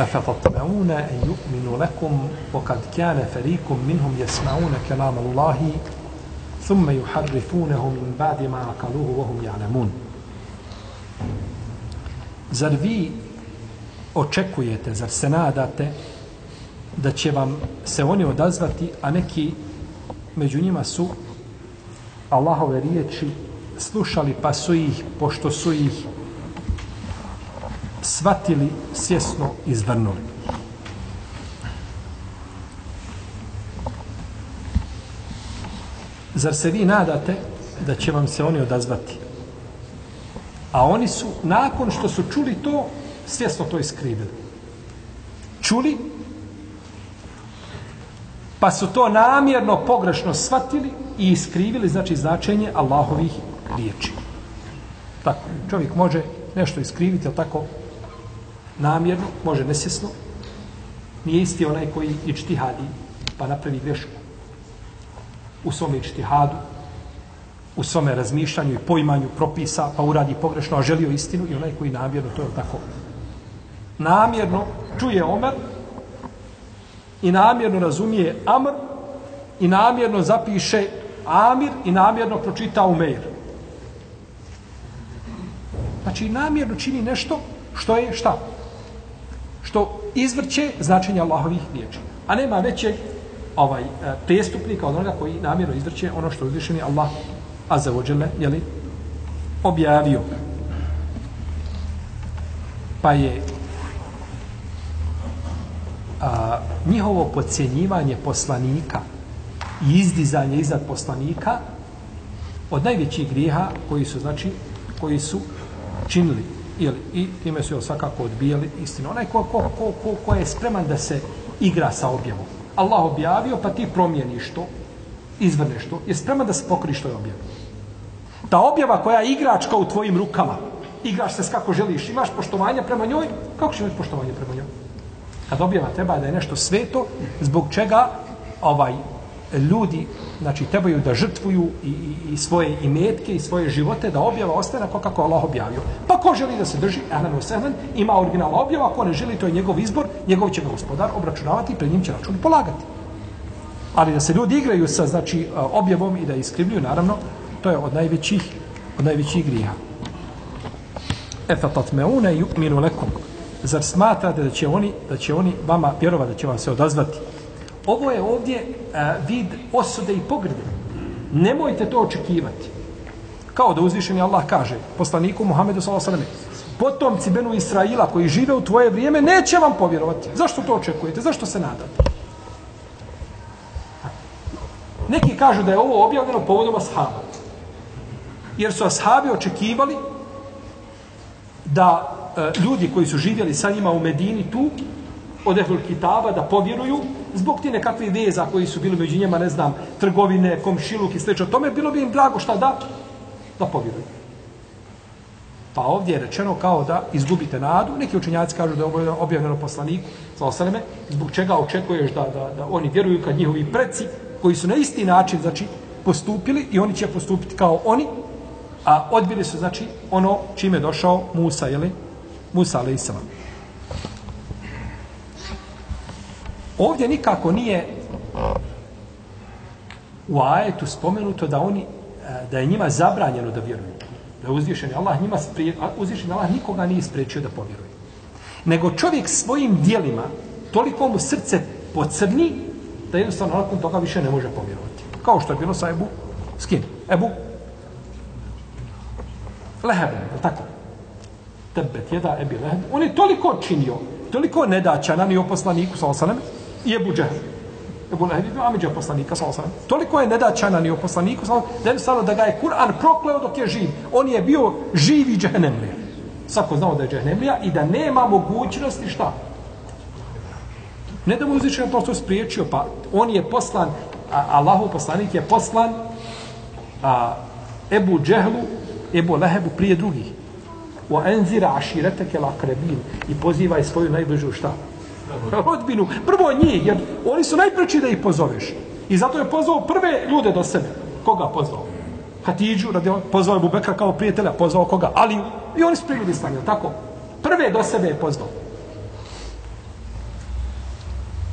أفتطمعون أن يؤمنوا لكم وقد كان فريق منهم يسمعون كلام الله ثم يحرفونه من بعد ما عقلوه وهم يعلمون Zar vi očekujete, zar se nadate da će vam se oni odazvati, a neki među njima su Allahove riječi slušali pa su ih, pošto su ih svatili, svjesno izvrnuli. Zar se vi nadate da će vam se oni odazvati? A oni su, nakon što su čuli to, svjesno to iskrivili. Čuli, pa su to namjerno pogrešno shvatili i iskrivili, znači, značenje Allahovih riječi. Tako, čovjek može nešto iskriviti, ali tako namjerno, može nesjesno. Nije isti onaj koji ičtihadi, pa napravi grešku u svome ičtihadu, u svome razmišljanju i poimanju propisa, pa uradi pogrešno, a želio istinu i onaj koji namjerno, to je tako. Namjerno čuje Omer i namjerno razumije Amr i namjerno zapiše Amir i namjerno pročita Umeir. Znači, namjerno čini nešto što je šta? Što izvrće značenje Allahovih riječi. A nema većeg ovaj, e, prestupnika od onoga koji namjerno izvrće ono što uzvišeni Allah Azza wa je jeli, objavio. Pa je a, njihovo podcjenjivanje poslanika i izdizanje iznad poslanika od najvećih grijeha koji su, znači, koji su činili ili, i time su jel, svakako odbijali istinu. Onaj ko, ko, ko, ko, ko je spreman da se igra sa objavom. Allah objavio, pa ti promijeniš to, izvrneš to, je spreman da se pokriš toj objavi. Ta objava koja je igračka u tvojim rukama, igraš se s kako želiš, imaš poštovanje prema njoj, kako će imati poštovanje prema njoj? Kad objava treba da je nešto sveto, zbog čega ovaj ljudi znači trebaju da žrtvuju i, i, i svoje imetke i svoje živote da objava ostane kako kako Allah objavio. Pa ko želi da se drži Ehlen u ima original objava, ko ne želi, to je njegov izbor, njegov će ga gospodar obračunavati i pred njim će račun polagati. Ali da se ljudi igraju sa znači objavom i da iskrivljuju, naravno, to je od najvećih od najvećih grija. Efa tatmeuna yu'minu lekum. Zar smatrate da će oni da će oni vama vjerovati da će vam se odazvati? Ovo je ovdje a, vid osude i pogrde. Nemojte to očekivati. Kao da uzvišeni Allah kaže poslaniku Muhammedu s.a.v. Potomci Benu Israila koji žive u tvoje vrijeme neće vam povjerovati. Zašto to očekujete? Zašto se nadate? Neki kažu da je ovo objavljeno povodom ashaba. Jer su ashabi očekivali da e, ljudi koji su živjeli sa njima u Medini tu, od Ehlul Kitaba, da povjeruju, zbog ti nekakve veza koji su bili među njima, ne znam, trgovine, komšiluk i slično tome, bilo bi im drago šta da, da povjeruju. Pa ovdje je rečeno kao da izgubite nadu. Neki učenjaci kažu da je ovo objavljeno poslaniku, sa osaleme, zbog čega očekuješ da, da, da oni vjeruju kad njihovi preci, koji su na isti način, znači, postupili i oni će postupiti kao oni, a odbili su, znači, ono čime došao Musa, jeli? Musa, ali i Ovdje nikako nije u ajetu spomenuto da oni e, da je njima zabranjeno da vjeruju. Da uzvišeni Allah njima sprije, uzvišeni Allah nikoga nije spriječio da povjeruje. Nego čovjek svojim dijelima toliko mu srce pocrni da jednostavno nakon toga više ne može povjerovati. Kao što je bilo sa Ebu s kim? Ebu Lehebem, je tako? Tebet, jeda Ebi Leheb. On je toliko činio, toliko nedaća na nije poslaniku, sa osanem, i Ebu Džehl. Ebu Leheb je bio Amidža poslanika, sa osam. Toliko je nedaćana ni o poslaniku, sa da je da ga je Kur'an prokleo dok je živ. On je bio živi džehnemlija. Svako znao da je džehnemlija i da nema mogućnosti šta? Ne da mu uzvišen prosto spriječio, pa on je poslan, a Allahu poslanik je poslan a, Ebu Džehlu, Ebu Lehebu prije drugih. Wa enzira ašireteke lakrebin i pozivaj svoju najbližu šta? Rodbinu. Prvo njih, jer oni su najpreći da ih pozoveš. I zato je pozvao prve ljude do sebe. Koga pozvao? Hatidžu, radi, pozvao je Bubekra kao prijatelja, pozvao koga? Ali i oni su primili stanje, tako? Prve do sebe je pozvao.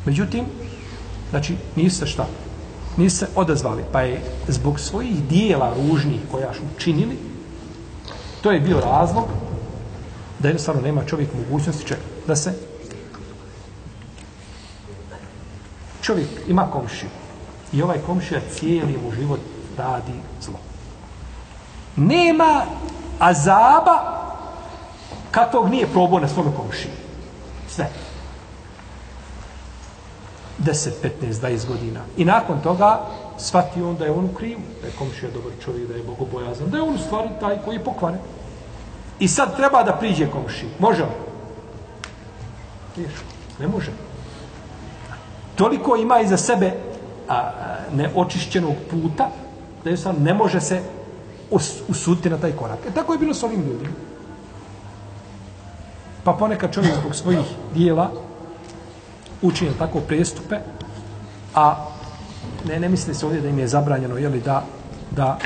Međutim, znači, nisu se šta? Nisu se odazvali, pa je zbog svojih dijela ružnih koja su učinili, to je bio razlog da jednostavno nema čovjek mogućnosti čeka, da se čovjek ima komšiju i ovaj komšija cijeli mu život radi zlo. Nema azaba kakvog nije probao na svome komšiji. Sve. 10, 15, 20 godina. I nakon toga shvati on da je on u krivu, da je komšija dobar čovjek, da je bogobojazan, da je on u stvari taj koji je pokvaren. I sad treba da priđe komšiji. Može li? Ne može. Toliko ima iza sebe a, neočišćenog puta, da je ne može se usuditi na taj korak. E tako je bilo s ovim ljudima. Pa ponekad čovjek zbog svojih dijela učinje tako prestupe, a ne, ne misli se ovdje da im je zabranjeno, jeli, da, da,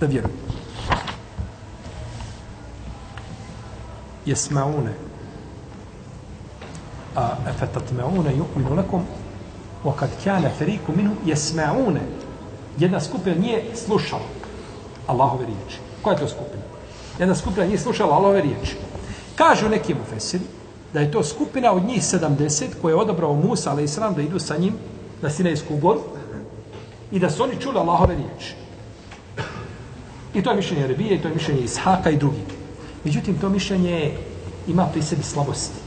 da vjeruju. Jesmaune. A fetatmeune yu'minu lakum wa kad kana fariqu minhum yasma'una jedna skupina nije slušala Allahove riječi. Koja je to skupina? Jedna skupina nije slušala Allahove riječi. Kažu neki mufesiri da je to skupina od njih 70 koje je odabrao Musa, ali islam, sram, da idu sa njim na Sinajsku goru i da su oni čuli Allahove riječi. I to je mišljenje Rebije, i to je mišljenje Ishaka i drugi. Međutim, to mišljenje ima pri sebi slabosti.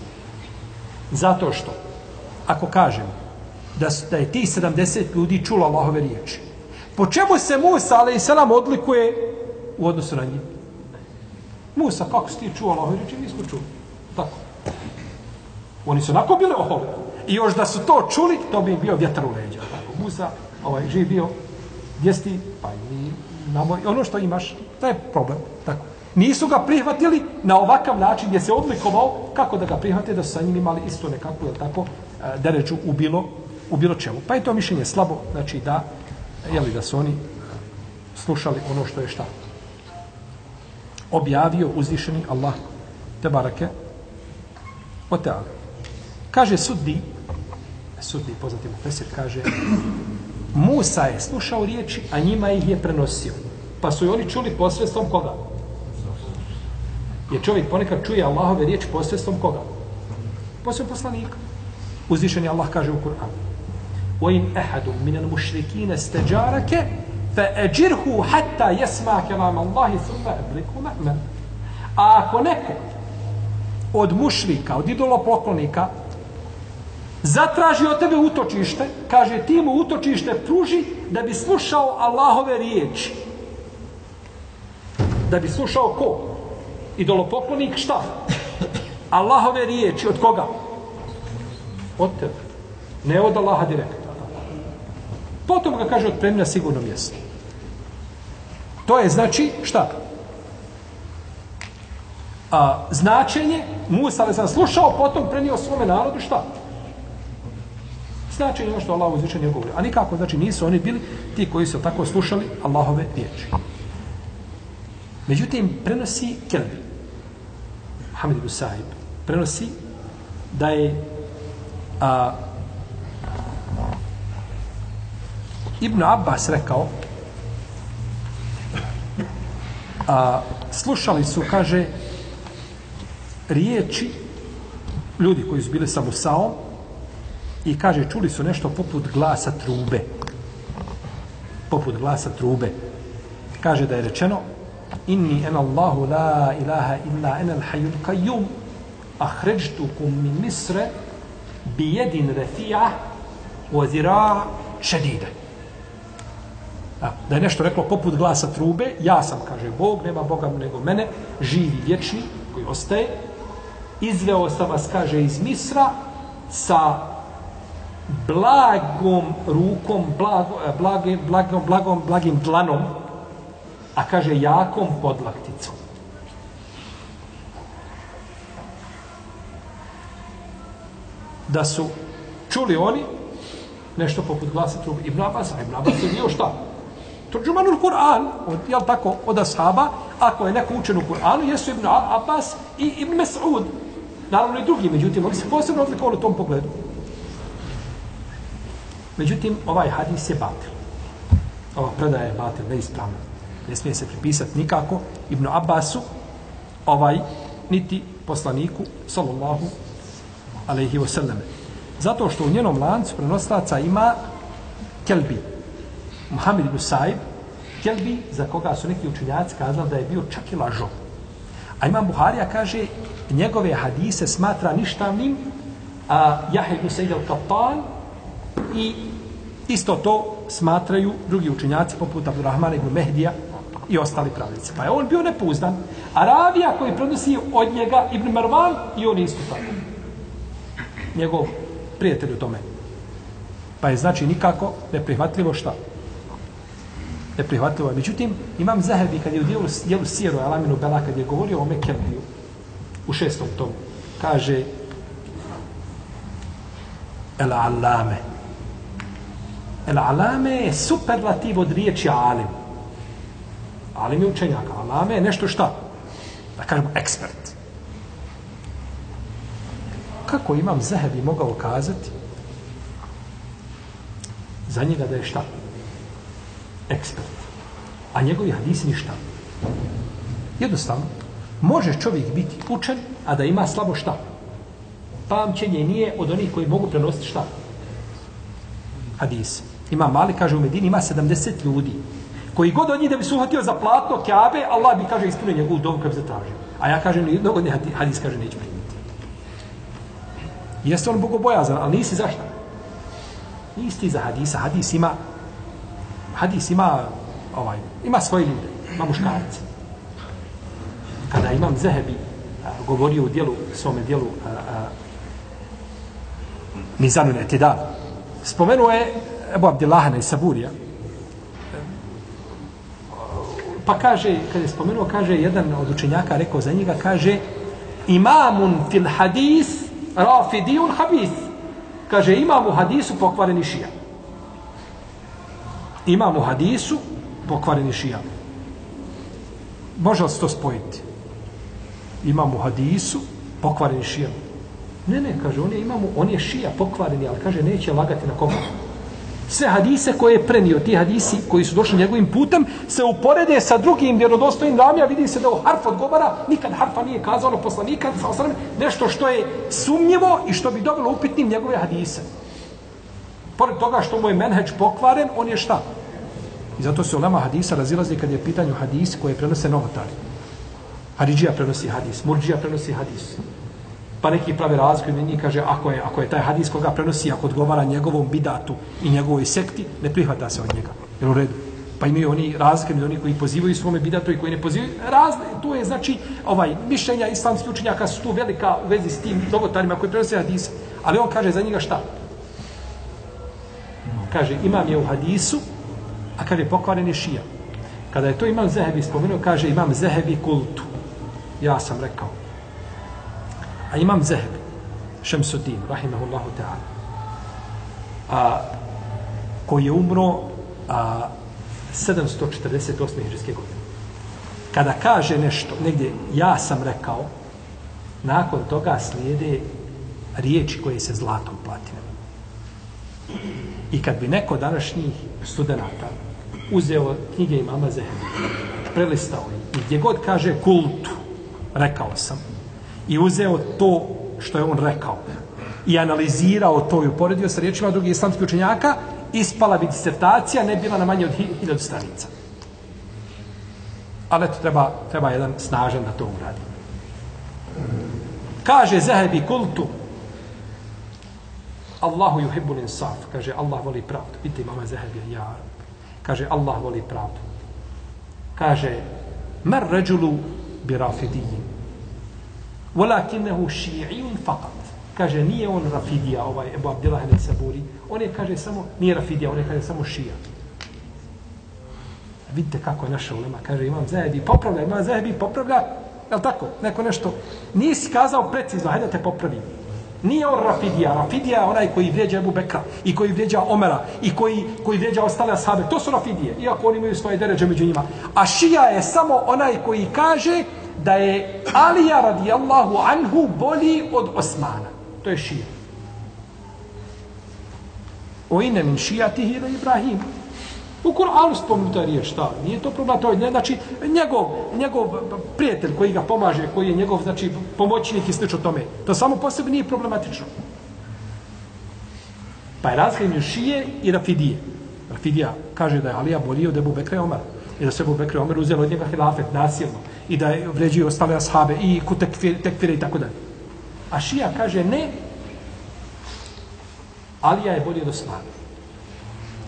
Zato što, ako kažem da, da je ti 70 ljudi čulo Allahove riječi, po čemu se Musa, ali i selam, odlikuje u odnosu na njih? Musa, kako si ti čuo Allahove riječi? Mi smo čuli. Tako. Oni su onako bili oholi. I još da su to čuli, to bi bio vjetar u leđa. Tako, Musa, ovaj, živ bio, gdje si pa i namo, ono što imaš, to je problem. Tako. Nisu ga prihvatili na ovakav način gdje se odlikovao, kako da ga prihvate, da su sa njim imali isto nekako, jel tako, e, da reču u bilo, u bilo čemu. Pa je to mišljenje slabo, znači da, jeli, da su oni slušali ono što je šta objavio uzvišeni Allah te barake o teala. Kaže suddi, suddi poznati mu Fesir, kaže Musa je slušao riječi, a njima ih je prenosio. Pa su i oni čuli posredstvom koga? Je čovjek ponekad čuje Allahove riječi posredstvom koga? Posredstvom poslanika. Uzvišeni Allah kaže u Kur'anu. وَإِنْ أَحَدٌ مِنَ الْمُشْرِكِينَ اسْتَجَارَكَ فَأَجِرْهُ حَتَّى يَسْمَعَ كَلَامَ اللَّهِ ثُمَّ أَبْلِكُ مَأْمَنَ A ako neko od mušrika, od idolopoklonika, zatraži od tebe utočište, kaže ti mu utočište pruži da bi slušao Allahove riječi. Da bi slušao ko? Idolopoklonik šta? Allahove riječi od koga? Od tebe. Ne od Allaha direktno. Potom ga kaže otpremi na sigurno mjesto. To je znači šta? A, značenje Musa ali sam slušao, potom prenio svome narodu šta? Značenje ono što Allah uzvišenje govori. A nikako, znači nisu oni bili ti koji su tako slušali Allahove riječi. Međutim, prenosi Kelbi. Hamid ibn Sahib. Prenosi da je a, Ibn Abbas rekao a, slušali su, kaže riječi ljudi koji su bili sa Musaom i kaže čuli su nešto poput glasa trube poput glasa trube kaže da je rečeno inni en Allahu la ilaha illa en al hayyul qayyum. Ahređtukum min misre bi jedin refija wa zira šedide da je nešto reklo poput glasa trube, ja sam, kaže Bog, nema Boga nego mene, živi vječni, koji ostaje, izveo sam vas, kaže, iz Misra, sa blagom rukom, blago, eh, blagim, blagom, blagom, blagim dlanom, a kaže jakom podlakticom. Da su čuli oni nešto poput glasa trub Ibn Abbas, a Ibn Abbas je bio šta? Turđumanul Kur'an, od, jel tako, od ashaba, ako je neko učen u Kur'anu, jesu Ibn Abbas i Ibn Mas'ud. Naravno i drugi, međutim, oni se posebno odlikovali u tom pogledu. Međutim, ovaj hadis je batil. Ova predaja je batil, neispravna. Ne smije se pripisati nikako Ibn Abbasu, ovaj, niti poslaniku, sallallahu alaihi wasallam. Zato što u njenom lancu prenostaca ima Kelbi, Muhammed ibn Saib, Kelbi, za koga su neki učinjaci kazali da je bio čak i lažo. A Imam Buharija kaže, njegove hadise smatra ništavnim, a Jahe ibn Said al-Kaptan i isto to smatraju drugi učinjaci poput Abdurrahmana ibn Mehdija i ostali pravnici. Pa je on bio nepouzdan. A ravija koji prenosi od njega Ibn Marwan i on isto tako. Njegov prijatelj u tome. Pa je znači nikako neprihvatljivo šta? Neprihvatljivo je. Međutim, imam Zahebi kad je u dijelu, dijelu Sijeru Alaminu Bela kad je govorio o Mekelbiju u šestom tomu. Kaže El Alame. El Alame je superlativ od riječi Alim. Alim je učenjak. Alame je nešto šta? Da kažemo ekspert kako imam Zahebi mogao kazati za njega da je šta? Ekspert. A njegovi hadisi ništa. Jednostavno, može čovjek biti učen, a da ima slabo šta? Pamćenje nije od onih koji mogu prenositi šta? Hadis. Ima mali, kaže u Medini, ima 70 ljudi. Koji god od njih da bi se uhvatio za platno kjabe, Allah bi, kaže, ispunio njegovu dobu kad bi zatražio. A ja kažem, jednog hadis, kaže, neće primiti. Jeste on bogobojazan, ali nisi zašto? Nisi za hadisa. Hadis ima hadis ima ovaj, ima svoje ljude, ima muškarce. Kada imam Zehebi a, govorio u dijelu, svome dijelu a, a, Mizanu Netidal, spomenuo je Ebu Abdillahana i pa kaže, kada je spomenuo, kaže, jedan od učenjaka rekao za njega, kaže, imamun fil hadis Rafidijun habis. Kaže, imam u hadisu pokvareni šija. Imam u hadisu pokvareni šija. Može li se to spojiti? Imam u hadisu pokvareni šija. Ne, ne, kaže, on je, imamo, on je šija pokvareni, ali kaže, neće lagati na koga sve hadise koje je prenio, ti hadisi koji su došli njegovim putem, se uporede sa drugim vjerodostojnim ramija, vidi se da u harf odgovara, nikad harfa nije kazano poslanika, sa osram, nešto što je sumnjivo i što bi dobilo upitnim njegove hadise. Pored toga što mu je menheđ pokvaren, on je šta? I zato se ulema hadisa razilazi kad je pitanju hadis koje prenose novotari. Haridžija prenosi hadis, Murđija prenosi hadis pa neki pravi razliku i njih kaže ako je, ako je taj hadis koga prenosi, ako odgovara njegovom bidatu i njegovoj sekti, ne prihvata se od njega. Jer u redu. Pa imaju oni razlike među oni koji pozivaju svome bidatu i koji ne pozivaju. Razli, tu je znači ovaj mišljenja islamskih učenjaka su tu velika u vezi s tim novotarima koji prenose hadis. Ali on kaže za njega šta? Kaže imam je u hadisu, a kaže pokvaren je šija. Kada je to imam Zehebi spomenuo, kaže imam Zehebi kultu. Ja sam rekao, A imam Zeheb, Šemsuddin, rahimahullahu ta'ala, a, koji je umro a, 748. hiđarske godine. Kada kaže nešto, negdje ja sam rekao, nakon toga slijede riječi koje se zlatom platine. I kad bi neko današnjih studenta uzeo knjige imama Zeheb, prelistao i gdje god kaže kultu, rekao sam, i uzeo to što je on rekao i analizirao to i uporedio sa riječima drugih islamskih učenjaka, ispala bi disertacija, ne bila na manje od hiljadu stranica. Ali eto, treba, treba jedan snažan da to uradi. Kaže Zehebi kultu, Allahu yuhibbu insaf. Kaže, Allah voli pravdu. Vidite imama Zehebi, ja. Kaže, Allah voli pravdu. Kaže, mer ređulu bi rafidijin. Walakinahu shi'iun faqat. Kaže nije on Rafidija, ovaj Ebu Abdullah el Saburi. On je kaže samo nije Rafidija, on je kaže samo Šija. Vidite kako je našao ulema, kaže imam zajebi, popravlja, imam zajebi, popravlja, Jel tako? Neko nešto. Nisi kazao precizno, hajde te popravi. Nije on Rafidija. Rafidija je onaj koji vrijeđa Ebu Bekra i koji vrijeđa Omera i koji, koji vrijeđa ostale sahabe. To su Rafidije, iako oni imaju svoje deređe među njima. A Šija je samo onaj koji kaže da je Alija radijallahu anhu bolji od Osmana. To je šija. O ine min šijatihi ila Ibrahim. U Kur'anu spomenuta riječ, šta? Nije to problem, to je, znači, njegov, njegov prijatelj koji ga pomaže, koji je njegov, znači, pomoćnik i slično tome. To samo po sebi nije problematično. Pa je razgledanje šije i Rafidije. Rafidija kaže da je Alija bolji od Ebu Bekra i Omara. I da se Ebu Bekra i Omar uzelo od njega hilafet nasilno. I da je vređuju ostale ashabe i kutekfire tekfire i tako dalje. A šija kaže ne, Alija je bolji od Osmana.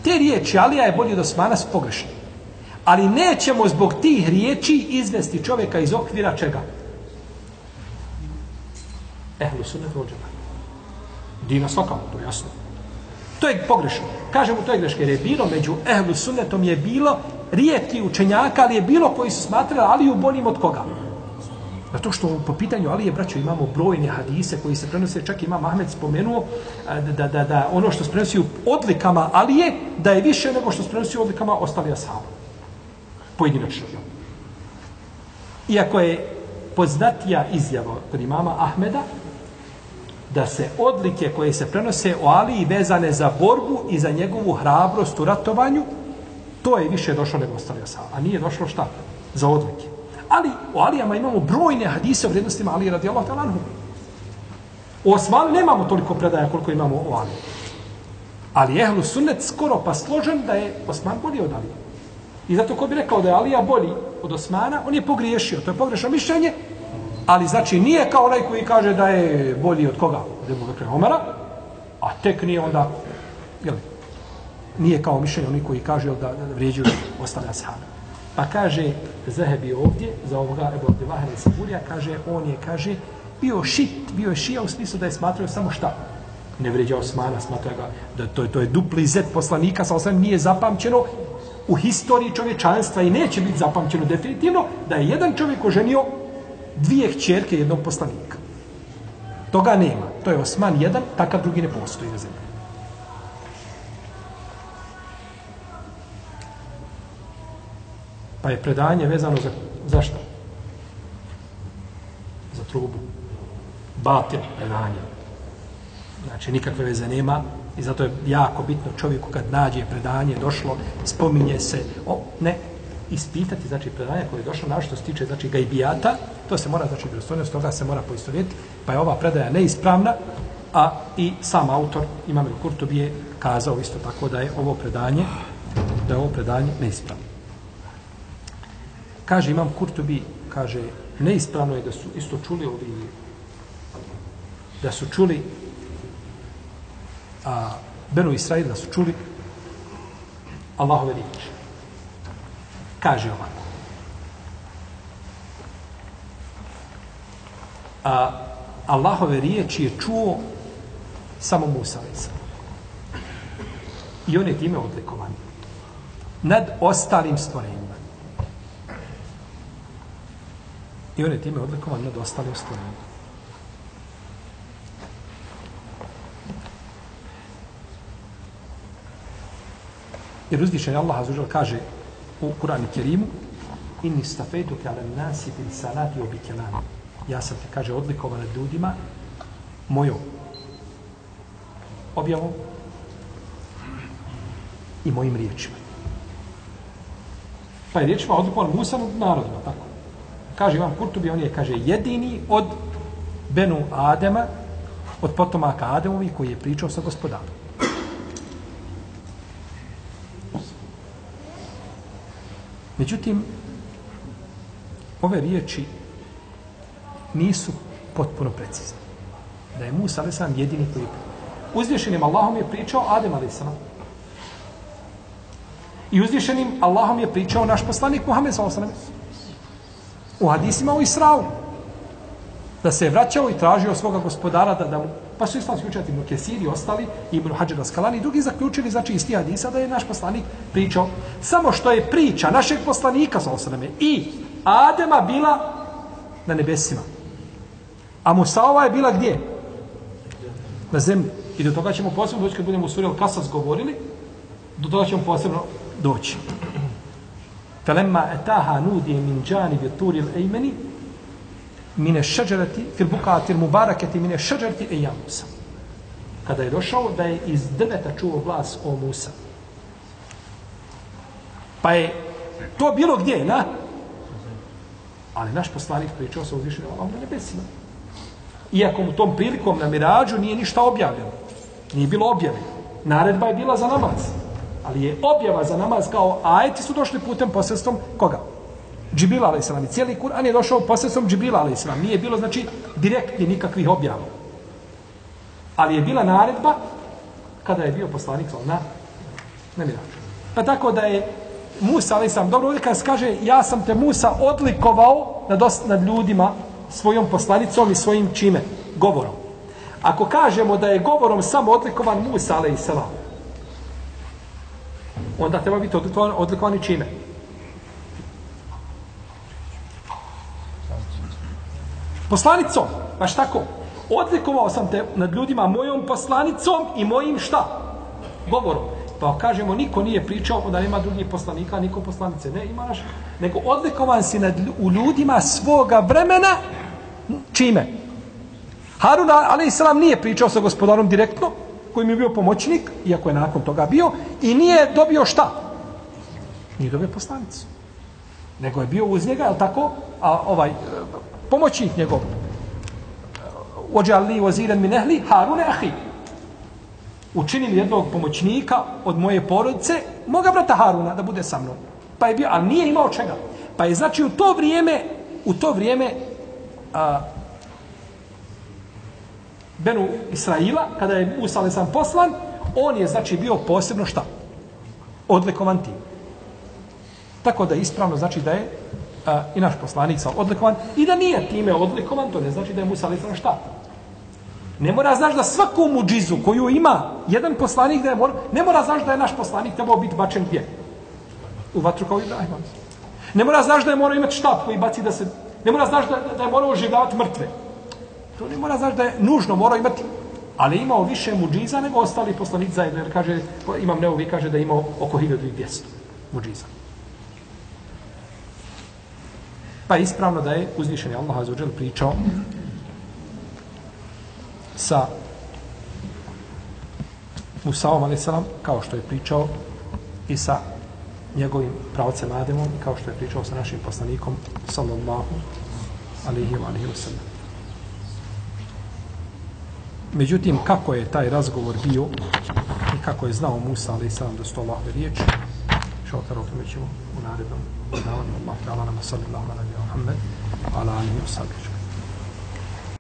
Te riječi Alija je bolji od Osmana su pogrešne. Ali nećemo zbog tih riječi izvesti čovjeka iz okvira čega? Ehlu sunnet vođama. Dina svakamo, to je jasno. To je pogrešno. Kažemo to je greške, jer je bilo među ehlu sunnetom je bilo rijetki učenjaka, ali je bilo koji su smatrali Aliju boljim od koga? Zato što po pitanju Alije, braćo, imamo brojne hadise koji se prenose, čak ima Mahmed spomenuo da, da, da ono što se prenosi u odlikama Alije, da je više nego što se prenosi u odlikama ostali ashaba. Pojedinačno. Iako je poznatija izjava kod imama Ahmeda, da se odlike koje se prenose o Aliji vezane za borbu i za njegovu hrabrost u ratovanju, to je više došlo nego ostali sa, A nije došlo šta? Za odlike. Ali u Alijama imamo brojne hadise o vrijednostima Ali radijallahu ta'ala anhu. U Osmanu nemamo toliko predaja koliko imamo u Ali. Ali ehlu sunnet skoro pa složen da je Osman bolji od Alija. I zato ko bi rekao da je Alija bolji od Osmana, on je pogriješio. To je pogrešno mišljenje. Ali znači nije kao onaj koji kaže da je bolji od koga? Od Ebu Bekra Omara. A tek nije onda, jel, nije kao mišljenje oni koji kaže da, da vrijeđuju ostale ashabe. Pa kaže Zehebi ovdje, za ovoga Ebu Abdivahara i Saburija, kaže, on je, kaže, bio šit, bio je šija u smislu da je smatrao samo šta? Ne vređa Osmana, smatra ga, da to, to je dupli zet poslanika, sa osam nije zapamćeno u historiji čovječanstva i neće biti zapamćeno definitivno da je jedan čovjek oženio dvije hćerke jednog poslanika. Toga nema. To je Osman jedan, takav drugi ne postoji na zemlji. Pa je predanje vezano za, za šta? Za trubu. Batil predanje. Znači, nikakve veze nema i zato je jako bitno čovjeku kad nađe predanje, došlo, spominje se, o, ne, ispitati, znači, predanje koje je došlo, na što se tiče, znači, gajbijata, to se mora, znači, prostornost, toga se mora poistovjeti, pa je ova predaja neispravna, a i sam autor, Imam Kurtobi je kazao isto tako da je ovo predanje, da je ovo predanje neispravno. Kaže imam Kurtubi, kaže, neispravno je da su isto čuli ovi, da su čuli a, Benu Israil, da su čuli Allahove riječi. Kaže ovako. A, Allahove riječi je čuo samo Musa Lisa. I on je time odlikovan. Nad ostalim stvorenjima. I on je time odlikovan nad ostalim stvorenjima. Jer uzvišen Allah azuđel kaže u Kur'anu Kerimu inni stafetu kala nasi bil salati obikelan. Ja sam te, kaže, odlikovan nad ljudima mojo objavom i mojim riječima. Pa je riječima odlikovan Musa nad narodima, tako kaže Imam Kurtubi, on je, kaže, jedini od Benu Adema, od potomaka Ademovi koji je pričao sa gospodarom. Međutim, ove riječi nisu potpuno precizne. Da je Musa ali sam jedini koji je Uzvišenim Allahom je pričao Adem ali sam. I uzvišenim Allahom je pričao naš poslanik Muhammed sallallahu alejhi ve u hadisima o Israu. Da se je vraćao i tražio svoga gospodara da, da mu Pa su islamski učenjaci Ibn Kesiri ostali, Ibn Hajar Askalani i drugi zaključili, znači isti hadisa da je naš poslanik pričao. Samo što je priča našeg poslanika, sa osaname, i Adema bila na nebesima. A Musaova je bila gdje? Na zemlji. I do toga ćemo posebno doći kad budemo u Surel Kasas govorili, do toga ćemo posebno doći. Felemma etaha nudije min džanibi turil ejmeni mine šeđerati fil bukatir mubaraketi mine šeđerati e ja Musa. Kada je došao da je iz drveta čuo glas o Musa. Pa je to bilo gdje, na? Ali naš poslanik pričao sa uzvišenom Allahom na nebesima. Iako mu tom prilikom na mirađu nije ništa objavljeno. Nije bilo objavljeno. Naredba je bila za namaz. Ali je objava za namaz kao ajeti su došli putem posredstvom koga? Džibrila a.s. I cijeli Kur'an je došao posredstvom Džibrila a.s. Nije bilo, znači, direktni nikakvih objava. Ali je bila naredba kada je bio poslanik na, na miraču. Pa tako da je Musa, ali sam, dobro, ovdje kada se kaže, ja sam te Musa odlikovao nad, nad ljudima svojom poslanicom i svojim čime? Govorom. Ako kažemo da je govorom samo odlikovan Musa, ali i onda treba biti odlikovan, odlikovan čime? Poslanicom, baš tako. Odlikovao sam te nad ljudima mojom poslanicom i mojim šta? Govorom. Pa kažemo, niko nije pričao, da nema drugih poslanika, niko poslanice. Ne, imaš. Nego odlikovan si nad, u ljudima svoga vremena, čime? Harun, ali i nije pričao sa gospodarom direktno, koji mi je bio pomoćnik, iako je nakon toga bio, i nije dobio šta? Nije dobio poslanicu. Nego je bio uz njega, je tako? A ovaj, e, pomoćnik njegov. Ođali oziren min nehli, Harun ahi. Učinili jednog pomoćnika od moje porodice, moga brata Haruna da bude sa mnom. Pa je bio, ali nije imao čega. Pa je znači u to vrijeme, u to vrijeme, a, Benu Israila, kada je Musa ali sam poslan, on je znači bio posebno šta? Odlikovan tim. Tako da ispravno znači da je a, i naš poslanik sa odlikovan i da nije time odlikovan, to ne znači da je Musa ali sam šta? Ne mora znaš da svaku muđizu koju ima jedan poslanik da je mora, ne mora znaš da je naš poslanik trebao biti bačen gdje? U vatru kao Ibrahim. Ne mora znaš da je morao imati štap koji baci da se... Ne mora znaš da, da je morao oživljavati mrtve. To ne mora znači da je nužno mora imati ali je imao više muđiza nego ostali poslanici zajedno. Jer kaže, imam neovi, kaže da je imao oko 1200 muđiza. Pa je ispravno da je uzvišen Allah Azuđel pričao sa Musaom a.s. kao što je pričao i sa njegovim pravcem Ademom kao što je pričao sa našim poslanikom sallallahu alaihi wa alaihi wa sallam. Međutim, kako je taj razgovor bio i kako je znao Musa, ali i sam da sto Allahove riječi, što o tome ćemo u narednom predavanju. Allah ta'ala nama sallallahu ala nabija Muhammed, ala alihi wa sallam.